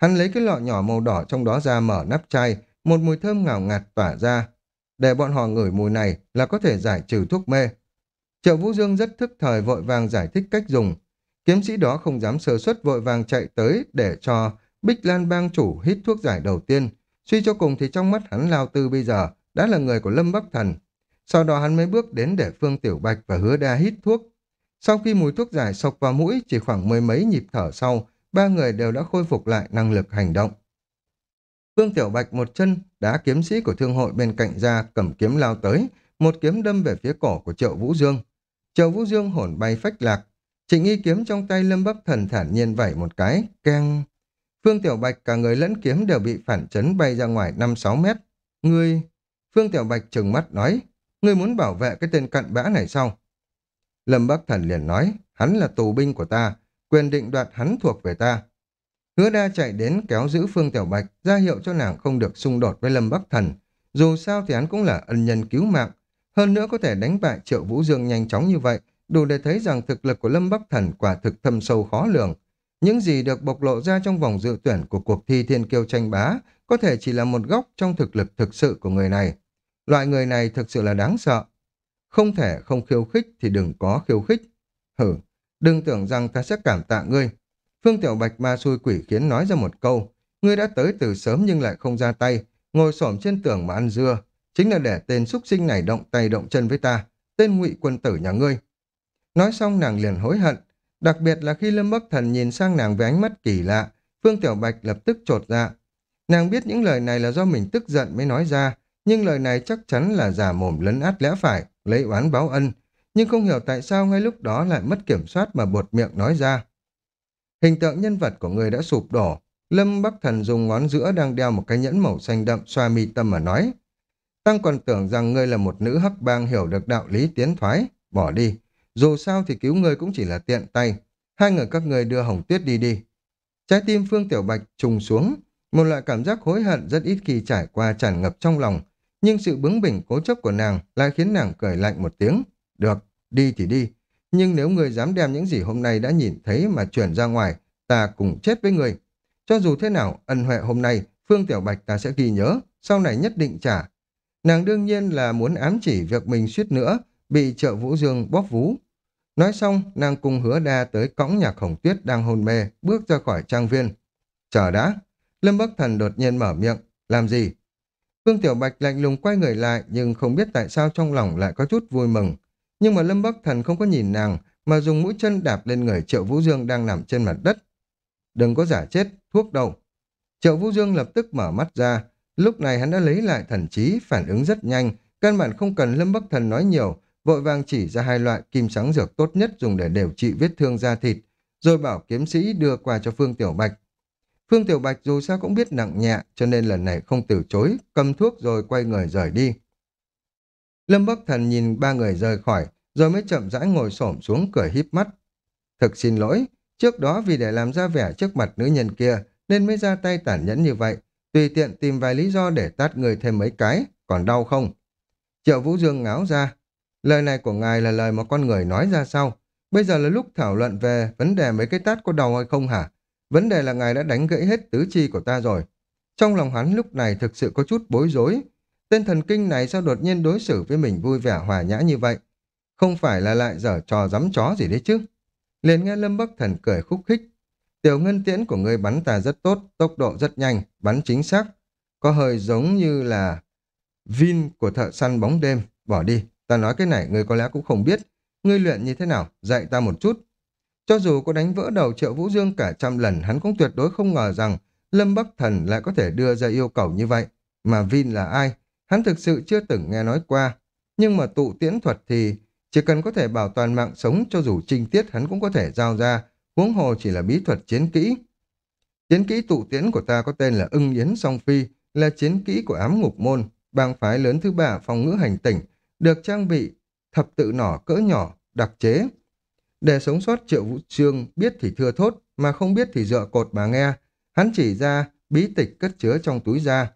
Hắn lấy cái lọ nhỏ màu đỏ trong đó ra mở nắp chai, một mùi thơm ngào ngạt tỏa ra. Để bọn họ ngửi mùi này là có thể giải trừ thuốc mê. Triệu Vũ Dương rất thức thời vội vàng giải thích cách dùng. Kiếm sĩ đó không dám sơ suất vội vàng chạy tới để cho Bích Lan bang chủ hít thuốc giải đầu tiên. Suy cho cùng thì trong mắt hắn Lao Tư bây giờ đã là người của Lâm Bắc Thần. Sau đó hắn mới bước đến để Phương Tiểu Bạch và Hứa Đa hít thuốc. Sau khi mùi thuốc giải sộc vào mũi chỉ khoảng mười mấy nhịp thở sau, ba người đều đã khôi phục lại năng lực hành động. Phương Tiểu Bạch một chân đá kiếm sĩ của thương hội bên cạnh ra cầm kiếm lao tới, một kiếm đâm về phía cổ của Triệu Vũ Dương. Triệu Vũ Dương hồn bay phách lạc, trịnh y kiếm trong tay Lâm Bắc Thần thản nhiên vẩy một cái, keng. Phương Tiểu Bạch cả người lẫn kiếm đều bị phản chấn bay ra ngoài 5-6 mét. Ngươi... Phương Tiểu Bạch trừng mắt nói, ngươi muốn bảo vệ cái tên cặn bã này sao? Lâm Bắc Thần liền nói, hắn là tù binh của ta, quyền định đoạt hắn thuộc về ta. Hứa đa chạy đến kéo giữ Phương Tiểu Bạch, ra hiệu cho nàng không được xung đột với Lâm Bắc Thần. Dù sao thì hắn cũng là ân nhân cứu mạng. Hơn nữa có thể đánh bại Triệu Vũ Dương nhanh chóng như vậy, đủ để thấy rằng thực lực của Lâm Bắc Thần quả thực thâm sâu khó lường. Những gì được bộc lộ ra trong vòng dự tuyển của cuộc thi thiên kiêu tranh bá có thể chỉ là một góc trong thực lực thực sự của người này. Loại người này thực sự là đáng sợ. Không thể không khiêu khích thì đừng có khiêu khích. Hử, Đừng tưởng rằng ta sẽ cảm tạ ngươi. Phương Tiểu Bạch ma xui quỷ khiến nói ra một câu. Ngươi đã tới từ sớm nhưng lại không ra tay, ngồi xổm trên tường mà ăn dưa. Chính là để tên súc sinh này động tay động chân với ta, tên ngụy quân tử nhà ngươi. Nói xong nàng liền hối hận, đặc biệt là khi Lâm Bắc Thần nhìn sang nàng với ánh mắt kỳ lạ, Phương Tiểu Bạch lập tức trột dạ. Nàng biết những lời này là do mình tức giận mới nói ra, nhưng lời này chắc chắn là giả mồm lấn át lẽ phải, lấy oán báo ân, nhưng không hiểu tại sao ngay lúc đó lại mất kiểm soát mà buột miệng nói ra. Hình tượng nhân vật của người đã sụp đổ, Lâm Bắc Thần dùng ngón giữa đang đeo một cái nhẫn màu xanh đậm xoa mi tâm mà nói. Tăng còn tưởng rằng ngươi là một nữ hắc bang hiểu được đạo lý tiến thoái, bỏ đi. Dù sao thì cứu ngươi cũng chỉ là tiện tay. Hai người các ngươi đưa Hồng Tuyết đi đi. Trái tim Phương Tiểu Bạch trùng xuống, một loại cảm giác hối hận rất ít khi trải qua tràn ngập trong lòng, nhưng sự bướng bỉnh cố chấp của nàng lại khiến nàng cười lạnh một tiếng. Được, đi thì đi. Nhưng nếu người dám đem những gì hôm nay đã nhìn thấy mà chuyển ra ngoài, ta cùng chết với người. Cho dù thế nào, ân huệ hôm nay, Phương Tiểu Bạch ta sẽ ghi nhớ, sau này nhất định trả. Nàng đương nhiên là muốn ám chỉ việc mình suýt nữa, bị trợ Vũ Dương bóp vú. Nói xong, nàng cùng hứa đa tới cõng nhạc hồng tuyết đang hôn mê, bước ra khỏi trang viên. Chờ đã. Lâm Bắc Thần đột nhiên mở miệng. Làm gì? Phương Tiểu Bạch lạnh lùng quay người lại, nhưng không biết tại sao trong lòng lại có chút vui mừng. Nhưng mà Lâm Bắc Thần không có nhìn nàng, mà dùng mũi chân đạp lên người Triệu Vũ Dương đang nằm trên mặt đất. Đừng có giả chết, thuốc đâu. Triệu Vũ Dương lập tức mở mắt ra, Lúc này hắn đã lấy lại thần trí, phản ứng rất nhanh, căn bản không cần Lâm Bắc Thần nói nhiều, vội vàng chỉ ra hai loại kim sáng dược tốt nhất dùng để điều trị vết thương da thịt, rồi bảo kiếm sĩ đưa qua cho Phương Tiểu Bạch. Phương Tiểu Bạch dù sao cũng biết nặng nhẹ, cho nên lần này không từ chối, cầm thuốc rồi quay người rời đi. Lâm Bắc Thần nhìn ba người rời khỏi, rồi mới chậm rãi ngồi xổm xuống cười híp mắt. Thực xin lỗi, trước đó vì để làm ra vẻ trước mặt nữ nhân kia, nên mới ra tay tàn nhẫn như vậy, tùy tiện tìm vài lý do để tát người thêm mấy cái, còn đau không? Triệu Vũ Dương ngáo ra, lời này của ngài là lời mà con người nói ra sau. Bây giờ là lúc thảo luận về vấn đề mấy cái tát có đau hay không hả? Vấn đề là ngài đã đánh gãy hết tứ chi của ta rồi. Trong lòng hắn lúc này thực sự có chút bối rối. Tên thần kinh này sao đột nhiên đối xử với mình vui vẻ hòa nhã như vậy? Không phải là lại dở trò dám chó gì đấy chứ? Liền nghe Lâm Bắc Thần cười khúc khích. Tiểu ngân tiễn của ngươi bắn ta rất tốt, tốc độ rất nhanh, bắn chính xác. Có hơi giống như là Vin của thợ săn bóng đêm. Bỏ đi, ta nói cái này ngươi có lẽ cũng không biết. Ngươi luyện như thế nào, dạy ta một chút. Cho dù có đánh vỡ đầu triệu Vũ Dương cả trăm lần, hắn cũng tuyệt đối không ngờ rằng Lâm Bắc Thần lại có thể đưa ra yêu cầu như vậy. Mà Vin là ai? Hắn thực sự chưa từng nghe nói qua. Nhưng mà tụ tiễn thuật thì chỉ cần có thể bảo toàn mạng sống cho dù trinh tiết hắn cũng có thể giao ra, huống hồ chỉ là bí thuật chiến kỹ. Chiến kỹ tụ tiễn của ta có tên là ưng yến song phi, là chiến kỹ của ám ngục môn, bang phái lớn thứ ba phòng ngữ hành tỉnh, được trang bị thập tự nỏ cỡ nhỏ, đặc chế. Để sống sót triệu vũ trương biết thì thưa thốt, mà không biết thì dựa cột mà nghe. Hắn chỉ ra bí tịch cất chứa trong túi da.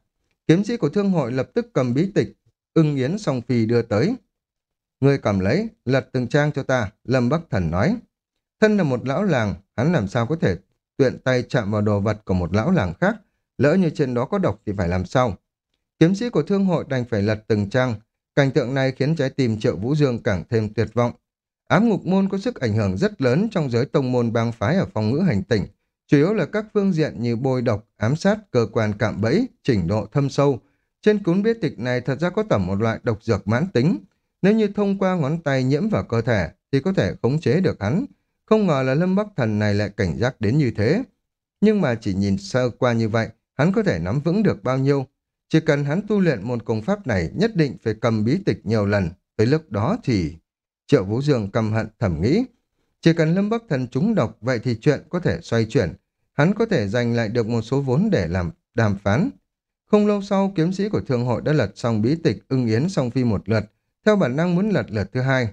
Kiếm sĩ của thương hội lập tức cầm bí tịch, ưng yến song phi đưa tới. Người cầm lấy, lật từng trang cho ta, Lâm Bắc Thần nói. Thân là một lão làng, hắn làm sao có thể tuyện tay chạm vào đồ vật của một lão làng khác, lỡ như trên đó có độc thì phải làm sao? Kiếm sĩ của thương hội đành phải lật từng trang, cảnh tượng này khiến trái tim triệu Vũ Dương càng thêm tuyệt vọng. Ám ngục môn có sức ảnh hưởng rất lớn trong giới tông môn bang phái ở phòng ngữ hành tỉnh, chủ yếu là các phương diện như bôi độc, ám sát, cơ quan cạm bẫy, trình độ thâm sâu. Trên cuốn biết tịch này thật ra có tẩm một loại độc dược mãn tính, nếu như thông qua ngón tay nhiễm vào cơ thể thì có thể khống chế được hắn. Không ngờ là Lâm Bắc Thần này lại cảnh giác đến như thế. Nhưng mà chỉ nhìn sơ qua như vậy, hắn có thể nắm vững được bao nhiêu. Chỉ cần hắn tu luyện một công pháp này nhất định phải cầm bí tịch nhiều lần. Tới lúc đó thì... Triệu Vũ Dương cầm hận thầm nghĩ. Chỉ cần Lâm Bắc Thần trúng độc vậy thì chuyện có thể xoay chuyển. Hắn có thể giành lại được một số vốn để làm đàm phán. Không lâu sau, kiếm sĩ của thương hội đã lật xong bí tịch ưng yến song phi một lượt, theo bản năng muốn lật lượt thứ hai.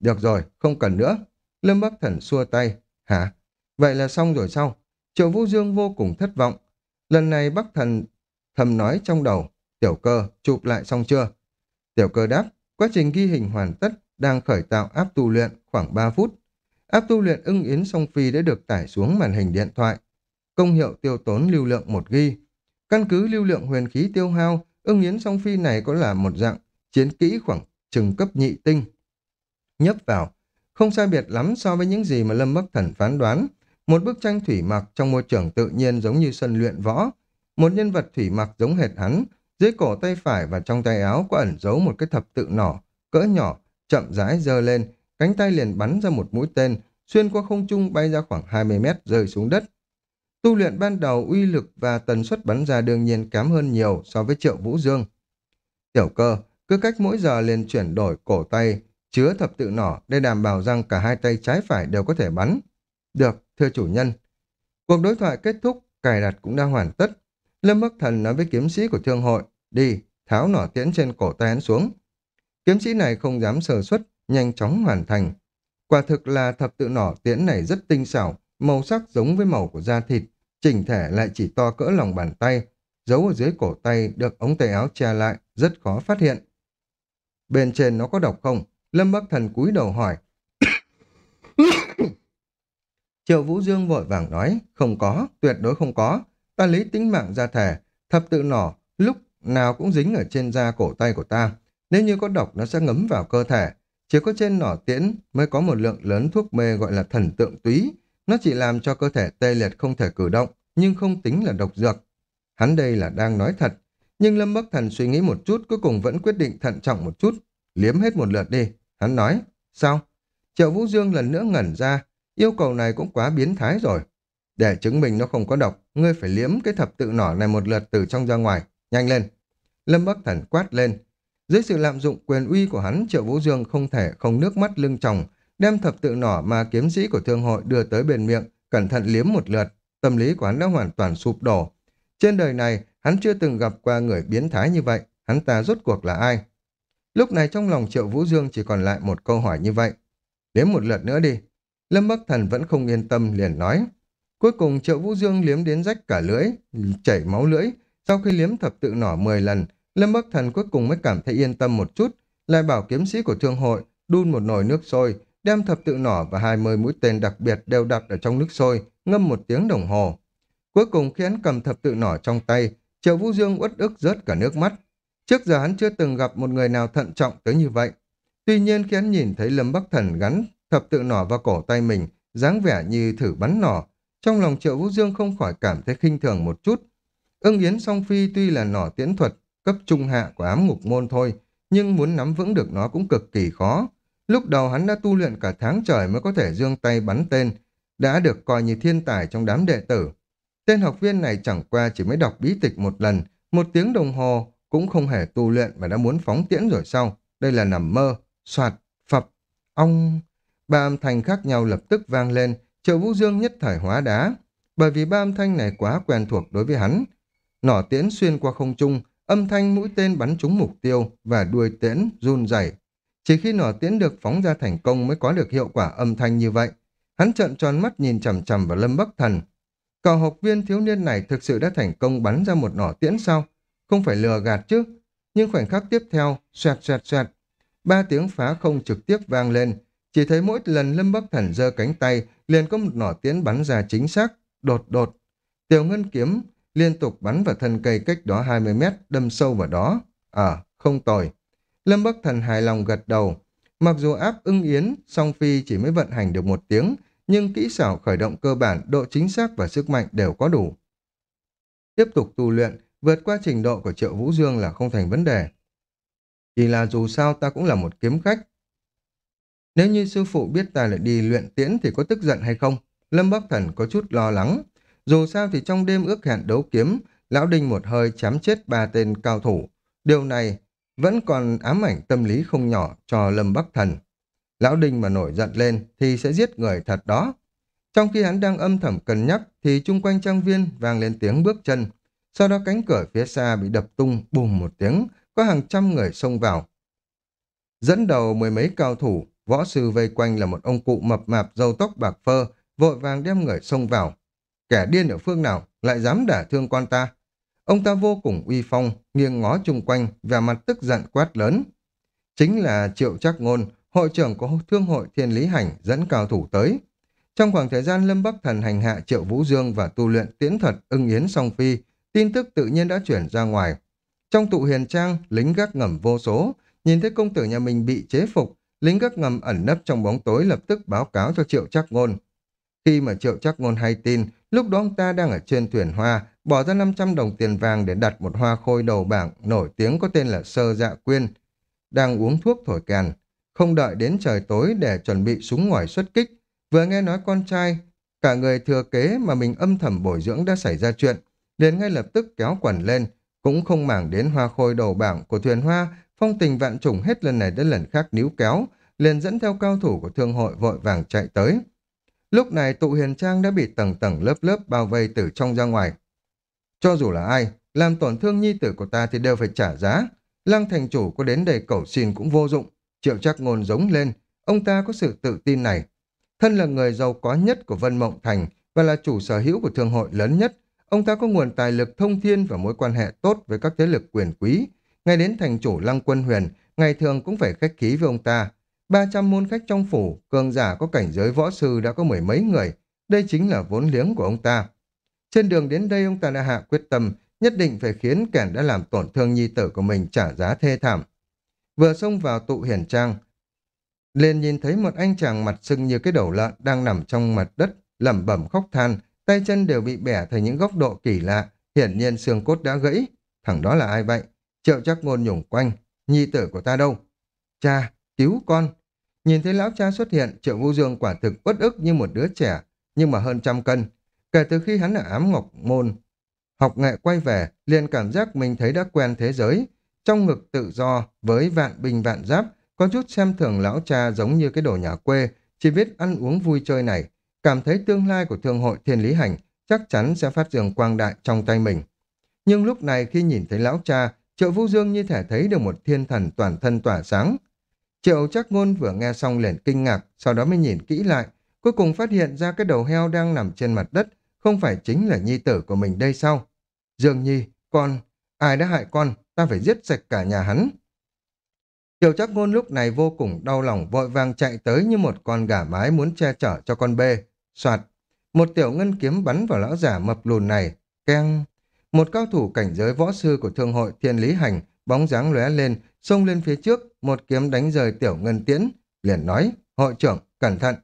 Được rồi, không cần nữa. Lâm Bắc Thần xua tay. Hả? Vậy là xong rồi sao? Triệu Vũ Dương vô cùng thất vọng. Lần này Bắc Thần thầm nói trong đầu. Tiểu cơ, chụp lại xong chưa? Tiểu cơ đáp, quá trình ghi hình hoàn tất, đang khởi tạo áp tu luyện khoảng 3 phút. Áp tu luyện ưng yến song phi đã được tải xuống màn hình điện thoại. Công hiệu tiêu tốn lưu lượng 1 ghi. Căn cứ lưu lượng huyền khí tiêu hao, ưng yến song phi này có là một dạng chiến kỹ khoảng trừng cấp nhị tinh. Nhấp vào, không sai biệt lắm so với những gì mà Lâm Bắc Thần phán đoán. Một bức tranh thủy mặc trong môi trường tự nhiên giống như sân luyện võ. Một nhân vật thủy mặc giống hệt hắn, dưới cổ tay phải và trong tay áo có ẩn giấu một cái thập tự nỏ, cỡ nhỏ, chậm rãi dơ lên, cánh tay liền bắn ra một mũi tên, xuyên qua không trung bay ra khoảng 20 mét rơi xuống đất. Tu luyện ban đầu uy lực và tần suất bắn ra đương nhiên kém hơn nhiều so với triệu vũ dương. Tiểu cơ, cứ cách mỗi giờ liền chuyển đổi cổ tay, chứa thập tự nỏ để đảm bảo rằng cả hai tay trái phải đều có thể bắn. Được, thưa chủ nhân. Cuộc đối thoại kết thúc, cài đặt cũng đã hoàn tất. Lâm Bắc Thần nói với kiếm sĩ của thương hội, đi, tháo nỏ tiễn trên cổ tay hắn xuống. Kiếm sĩ này không dám sờ suất, nhanh chóng hoàn thành. Quả thực là thập tự nỏ tiễn này rất tinh xảo, màu sắc giống với màu của da thịt, chỉnh thể lại chỉ to cỡ lòng bàn tay, giấu ở dưới cổ tay được ống tay áo che lại, rất khó phát hiện. Bên trên nó có độc không? Lâm Bắc Thần cúi đầu hỏi. [COUGHS] Triệu Vũ Dương vội vàng nói, không có, tuyệt đối không có. Ta lấy tính mạng ra thẻ, thập tự nỏ, lúc nào cũng dính ở trên da cổ tay của ta. Nếu như có độc nó sẽ ngấm vào cơ thể. Chỉ có trên nỏ tiễn mới có một lượng lớn thuốc mê gọi là thần tượng túy. Nó chỉ làm cho cơ thể tê liệt không thể cử động, nhưng không tính là độc dược. Hắn đây là đang nói thật, nhưng Lâm Bắc Thần suy nghĩ một chút, cuối cùng vẫn quyết định thận trọng một chút, liếm hết một lượt đi. Hắn nói, sao? Triệu Vũ Dương lần nữa ngẩn ra, yêu cầu này cũng quá biến thái rồi. Để chứng minh nó không có độc, ngươi phải liếm cái thập tự nỏ này một lượt từ trong ra ngoài, nhanh lên. Lâm Bắc Thần quát lên. Dưới sự lạm dụng quyền uy của hắn, Triệu Vũ Dương không thể không nước mắt lưng tròng, đem thập tự nỏ mà kiếm sĩ của thương hội đưa tới bên miệng, cẩn thận liếm một lượt. Tâm lý của hắn đã hoàn toàn sụp đổ. Trên đời này, hắn chưa từng gặp qua người biến thái như vậy, hắn ta rốt cuộc là ai? Lúc này trong lòng Triệu Vũ Dương chỉ còn lại một câu hỏi như vậy. Liếm một lượt nữa đi. Lâm Bắc Thần vẫn không yên tâm liền nói. Cuối cùng Triệu Vũ Dương liếm đến rách cả lưỡi, chảy máu lưỡi. Sau khi liếm thập tự nỏ 10 lần, Lâm Bắc Thần cuối cùng mới cảm thấy yên tâm một chút, lại bảo kiếm sĩ của thương hội đun một nồi nước sôi, đem thập tự nỏ và 20 mũi tên đặc biệt đều đặt ở trong nước sôi, ngâm một tiếng đồng hồ. Cuối cùng khi hắn cầm thập tự nỏ trong tay, Triệu Vũ Dương uất ức rớt cả nước mắt. Trước giờ hắn chưa từng gặp một người nào thận trọng tới như vậy. Tuy nhiên khi hắn nhìn thấy Lâm Bắc Thần gắn thập tự nỏ vào cổ tay mình, dáng vẻ như thử bắn nỏ, trong lòng Triệu Vũ Dương không khỏi cảm thấy khinh thường một chút. Ưng Yến Song Phi tuy là nỏ tiễn thuật, cấp trung hạ của ám ngục môn thôi, nhưng muốn nắm vững được nó cũng cực kỳ khó. Lúc đầu hắn đã tu luyện cả tháng trời mới có thể dương tay bắn tên, đã được coi như thiên tài trong đám đệ tử. Tên học viên này chẳng qua chỉ mới đọc bí tịch một lần, một tiếng đồng hồ cũng không hề tu luyện mà đã muốn phóng tiễn rồi sau. Đây là nằm mơ, soạt, phập, ong. Ba âm thanh khác nhau lập tức vang lên, triệu vũ dương nhất thời hóa đá. Bởi vì ba âm thanh này quá quen thuộc đối với hắn. Nỏ tiễn xuyên qua không trung, âm thanh mũi tên bắn trúng mục tiêu và đuôi tiễn run rẩy. Chỉ khi nỏ tiễn được phóng ra thành công mới có được hiệu quả âm thanh như vậy. Hắn trợn tròn mắt nhìn chằm chằm vào Lâm Bắc Thần. Cậu học viên thiếu niên này thực sự đã thành công bắn ra một nỏ tiễn sao? Không phải lừa gạt chứ? Nhưng khoảnh khắc tiếp theo, xoẹt xoẹt xoẹt, ba tiếng phá không trực tiếp vang lên. Chỉ thấy mỗi lần Lâm Bắc Thần giơ cánh tay, liền có một nỏ tiễn bắn ra chính xác, đột đột. Tiểu ngân kiếm liên tục bắn vào thân cây cách đó 20 mét, đâm sâu vào đó. À, không tồi. Lâm Bắc Thần hài lòng gật đầu. Mặc dù áp ưng yến, song phi chỉ mới vận hành được một tiếng, nhưng kỹ xảo khởi động cơ bản, độ chính xác và sức mạnh đều có đủ. Tiếp tục tu luyện, vượt qua trình độ của Triệu Vũ Dương là không thành vấn đề. Chỉ là dù sao ta cũng là một kiếm khách. Nếu như sư phụ biết ta lại đi luyện tiễn thì có tức giận hay không? Lâm Bắc Thần có chút lo lắng. Dù sao thì trong đêm ước hẹn đấu kiếm, Lão Đinh một hơi chém chết ba tên cao thủ. Điều này vẫn còn ám ảnh tâm lý không nhỏ cho Lâm Bắc Thần. Lão Đinh mà nổi giận lên thì sẽ giết người thật đó. Trong khi hắn đang âm thầm cân nhắc thì chung quanh trang viên vang lên tiếng bước chân. Sau đó cánh cửa phía xa bị đập tung bùm một tiếng, có hàng trăm người xông vào. Dẫn đầu mười mấy cao thủ, võ sư vây quanh là một ông cụ mập mạp dâu tóc bạc phơ, vội vàng đem người xông vào. Kẻ điên ở phương nào lại dám đả thương con ta? Ông ta vô cùng uy phong, nghiêng ngó chung quanh, và mặt tức giận quát lớn. Chính là Triệu Trác Ngôn, hội trưởng của Thương hội Thiên Lý Hành dẫn cao thủ tới. Trong khoảng thời gian Lâm Bắc Thần hành hạ Triệu Vũ Dương và tu luyện tiến thuật ưng yến song phi, tin tức tự nhiên đã chuyển ra ngoài. Trong tụ hiền trang, lính gác ngầm vô số, nhìn thấy công tử nhà mình bị chế phục, lính gác ngầm ẩn nấp trong bóng tối lập tức báo cáo cho Triệu Trác Ngôn. Khi mà Triệu Trác Ngôn hay tin, lúc đó ông ta đang ở trên thuyền hoa, bỏ ra 500 đồng tiền vàng để đặt một hoa khôi đầu bảng nổi tiếng có tên là Sơ Dạ Quyên, đang uống thuốc thổi càn, không đợi đến trời tối để chuẩn bị súng ngòi xuất kích, vừa nghe nói con trai, cả người thừa kế mà mình âm thầm bồi dưỡng đã xảy ra chuyện, liền ngay lập tức kéo quần lên, cũng không màng đến hoa khôi đầu bảng của thuyền hoa, phong tình vạn trùng hết lần này đến lần khác níu kéo, liền dẫn theo cao thủ của thương hội vội vàng chạy tới. Lúc này tụ hiền trang đã bị tầng tầng lớp lớp bao vây từ trong ra ngoài. Cho dù là ai, làm tổn thương nhi tử của ta thì đều phải trả giá. Lăng thành chủ có đến đây cầu xin cũng vô dụng. Triệu chắc ngôn giống lên, ông ta có sự tự tin này. Thân là người giàu có nhất của Vân Mộng Thành và là chủ sở hữu của thương hội lớn nhất, ông ta có nguồn tài lực thông thiên và mối quan hệ tốt với các thế lực quyền quý. Ngay đến thành chủ Lăng Quân Huyền, ngày thường cũng phải khách khí với ông ta. 300 môn khách trong phủ, cường giả có cảnh giới võ sư đã có mười mấy người. Đây chính là vốn liếng của ông ta. Trên đường đến đây ông ta đã hạ quyết tâm nhất định phải khiến kẻ đã làm tổn thương nhi tử của mình trả giá thê thảm. Vừa xông vào tụ hiển trang, liền nhìn thấy một anh chàng mặt sưng như cái đầu lợn đang nằm trong mặt đất, lẩm bẩm khóc than, tay chân đều bị bẻ thành những góc độ kỳ lạ, hiển nhiên xương cốt đã gãy. Thằng đó là ai vậy? Triệu chắc ngôn nhủng quanh, nhi tử của ta đâu? Cha, cứu con. Nhìn thấy lão cha xuất hiện, Triệu Vũ Dương quả thực uất ức như một đứa trẻ, nhưng mà hơn trăm cân. Kể từ khi hắn ở ám ngọc môn, học nghệ quay về, liền cảm giác mình thấy đã quen thế giới. Trong ngực tự do, với vạn bình vạn giáp, có chút xem thường lão cha giống như cái đồ nhà quê, chỉ biết ăn uống vui chơi này. Cảm thấy tương lai của thương hội thiên lý hành chắc chắn sẽ phát dương quang đại trong tay mình. Nhưng lúc này khi nhìn thấy lão cha, Triệu Vũ Dương như thể thấy được một thiên thần toàn thân tỏa sáng. Triệu chắc ngôn vừa nghe xong liền kinh ngạc, sau đó mới nhìn kỹ lại, cuối cùng phát hiện ra cái đầu heo đang nằm trên mặt đất, không phải chính là nhi tử của mình đây sao? Dương Nhi, con, ai đã hại con, ta phải giết sạch cả nhà hắn. Triệu chắc ngôn lúc này vô cùng đau lòng vội vàng chạy tới như một con gà mái muốn che chở cho con bê. Soạt, một tiểu ngân kiếm bắn vào lão giả mập lùn này, keng. Một cao thủ cảnh giới võ sư của thương hội thiên lý hành, bóng dáng lóe lên, xông lên phía trước, một kiếm đánh rời tiểu ngân tiễn, liền nói, hội trưởng, cẩn thận.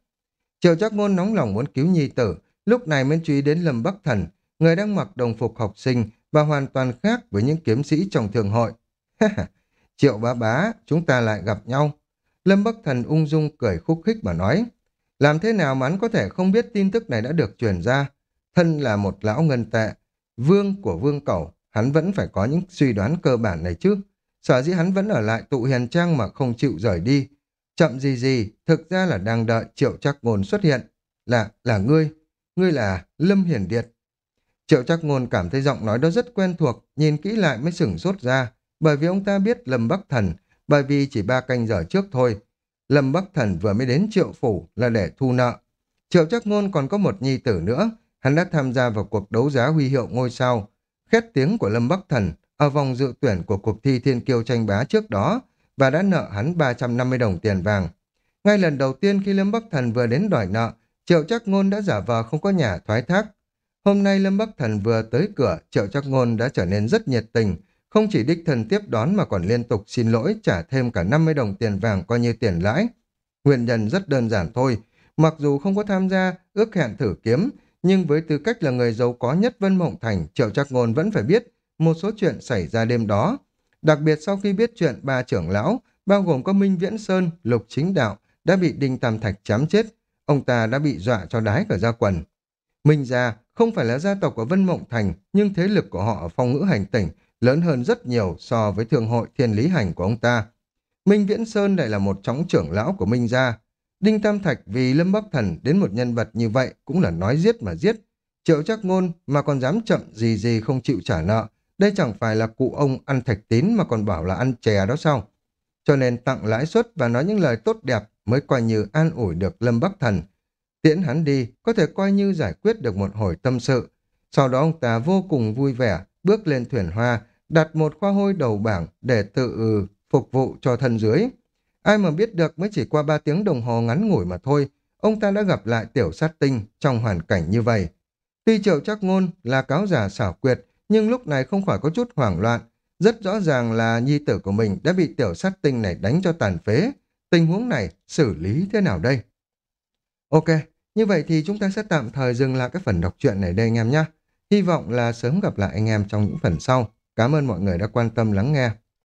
Triệu chắc ngôn nóng lòng muốn cứu nhi tử, lúc này mới chú ý đến Lâm Bắc Thần, người đang mặc đồng phục học sinh và hoàn toàn khác với những kiếm sĩ trong thường hội. [LAUGHS] Triệu bá bá, chúng ta lại gặp nhau. Lâm Bắc Thần ung dung cười khúc khích mà nói, làm thế nào mà hắn có thể không biết tin tức này đã được truyền ra? Thân là một lão ngân tệ, vương của vương cầu, hắn vẫn phải có những suy đoán cơ bản này chứ. Sở dĩ hắn vẫn ở lại tụ hiền trang mà không chịu rời đi. Chậm gì gì, thực ra là đang đợi triệu chắc ngôn xuất hiện. Là, là ngươi. Ngươi là Lâm Hiển Điệt. Triệu chắc ngôn cảm thấy giọng nói đó rất quen thuộc, nhìn kỹ lại mới sửng sốt ra. Bởi vì ông ta biết Lâm Bắc Thần, bởi vì chỉ ba canh giờ trước thôi. Lâm Bắc Thần vừa mới đến triệu phủ là để thu nợ. Triệu chắc ngôn còn có một nhi tử nữa, hắn đã tham gia vào cuộc đấu giá huy hiệu ngôi sao. Khét tiếng của Lâm Bắc Thần ở vòng dự tuyển của cuộc thi thiên kiêu tranh bá trước đó và đã nợ hắn 350 đồng tiền vàng. Ngay lần đầu tiên khi Lâm Bắc Thần vừa đến đòi nợ, Triệu Chắc Ngôn đã giả vờ không có nhà thoái thác. Hôm nay Lâm Bắc Thần vừa tới cửa, Triệu Chắc Ngôn đã trở nên rất nhiệt tình, không chỉ đích thần tiếp đón mà còn liên tục xin lỗi trả thêm cả 50 đồng tiền vàng coi như tiền lãi. Nguyên nhân rất đơn giản thôi, mặc dù không có tham gia ước hẹn thử kiếm, nhưng với tư cách là người giàu có nhất Vân Mộng Thành, Triệu Trác Ngôn vẫn phải biết một số chuyện xảy ra đêm đó. Đặc biệt sau khi biết chuyện ba trưởng lão, bao gồm có Minh Viễn Sơn, Lục Chính Đạo, đã bị Đinh Tam Thạch chám chết, ông ta đã bị dọa cho đái cả ra quần. Minh gia không phải là gia tộc của Vân Mộng Thành, nhưng thế lực của họ ở phong ngữ hành tỉnh lớn hơn rất nhiều so với thương hội thiên lý hành của ông ta. Minh Viễn Sơn lại là một trong trưởng lão của Minh gia. Đinh Tam Thạch vì Lâm Bắc Thần đến một nhân vật như vậy cũng là nói giết mà giết. Triệu chắc ngôn mà còn dám chậm gì gì không chịu trả nợ. Đây chẳng phải là cụ ông ăn thạch tín mà còn bảo là ăn chè đó sao? Cho nên tặng lãi suất và nói những lời tốt đẹp mới coi như an ủi được Lâm Bắc Thần. Tiễn hắn đi, có thể coi như giải quyết được một hồi tâm sự. Sau đó ông ta vô cùng vui vẻ, bước lên thuyền hoa, đặt một khoa hôi đầu bảng để tự phục vụ cho thân dưới. Ai mà biết được mới chỉ qua ba tiếng đồng hồ ngắn ngủi mà thôi, ông ta đã gặp lại tiểu sát tinh trong hoàn cảnh như vậy. Tuy triệu chắc ngôn là cáo giả xảo quyệt, nhưng lúc này không khỏi có chút hoảng loạn. Rất rõ ràng là nhi tử của mình đã bị tiểu sát tinh này đánh cho tàn phế. Tình huống này xử lý thế nào đây? Ok, như vậy thì chúng ta sẽ tạm thời dừng lại cái phần đọc truyện này đây anh em nhé. Hy vọng là sớm gặp lại anh em trong những phần sau. Cảm ơn mọi người đã quan tâm lắng nghe.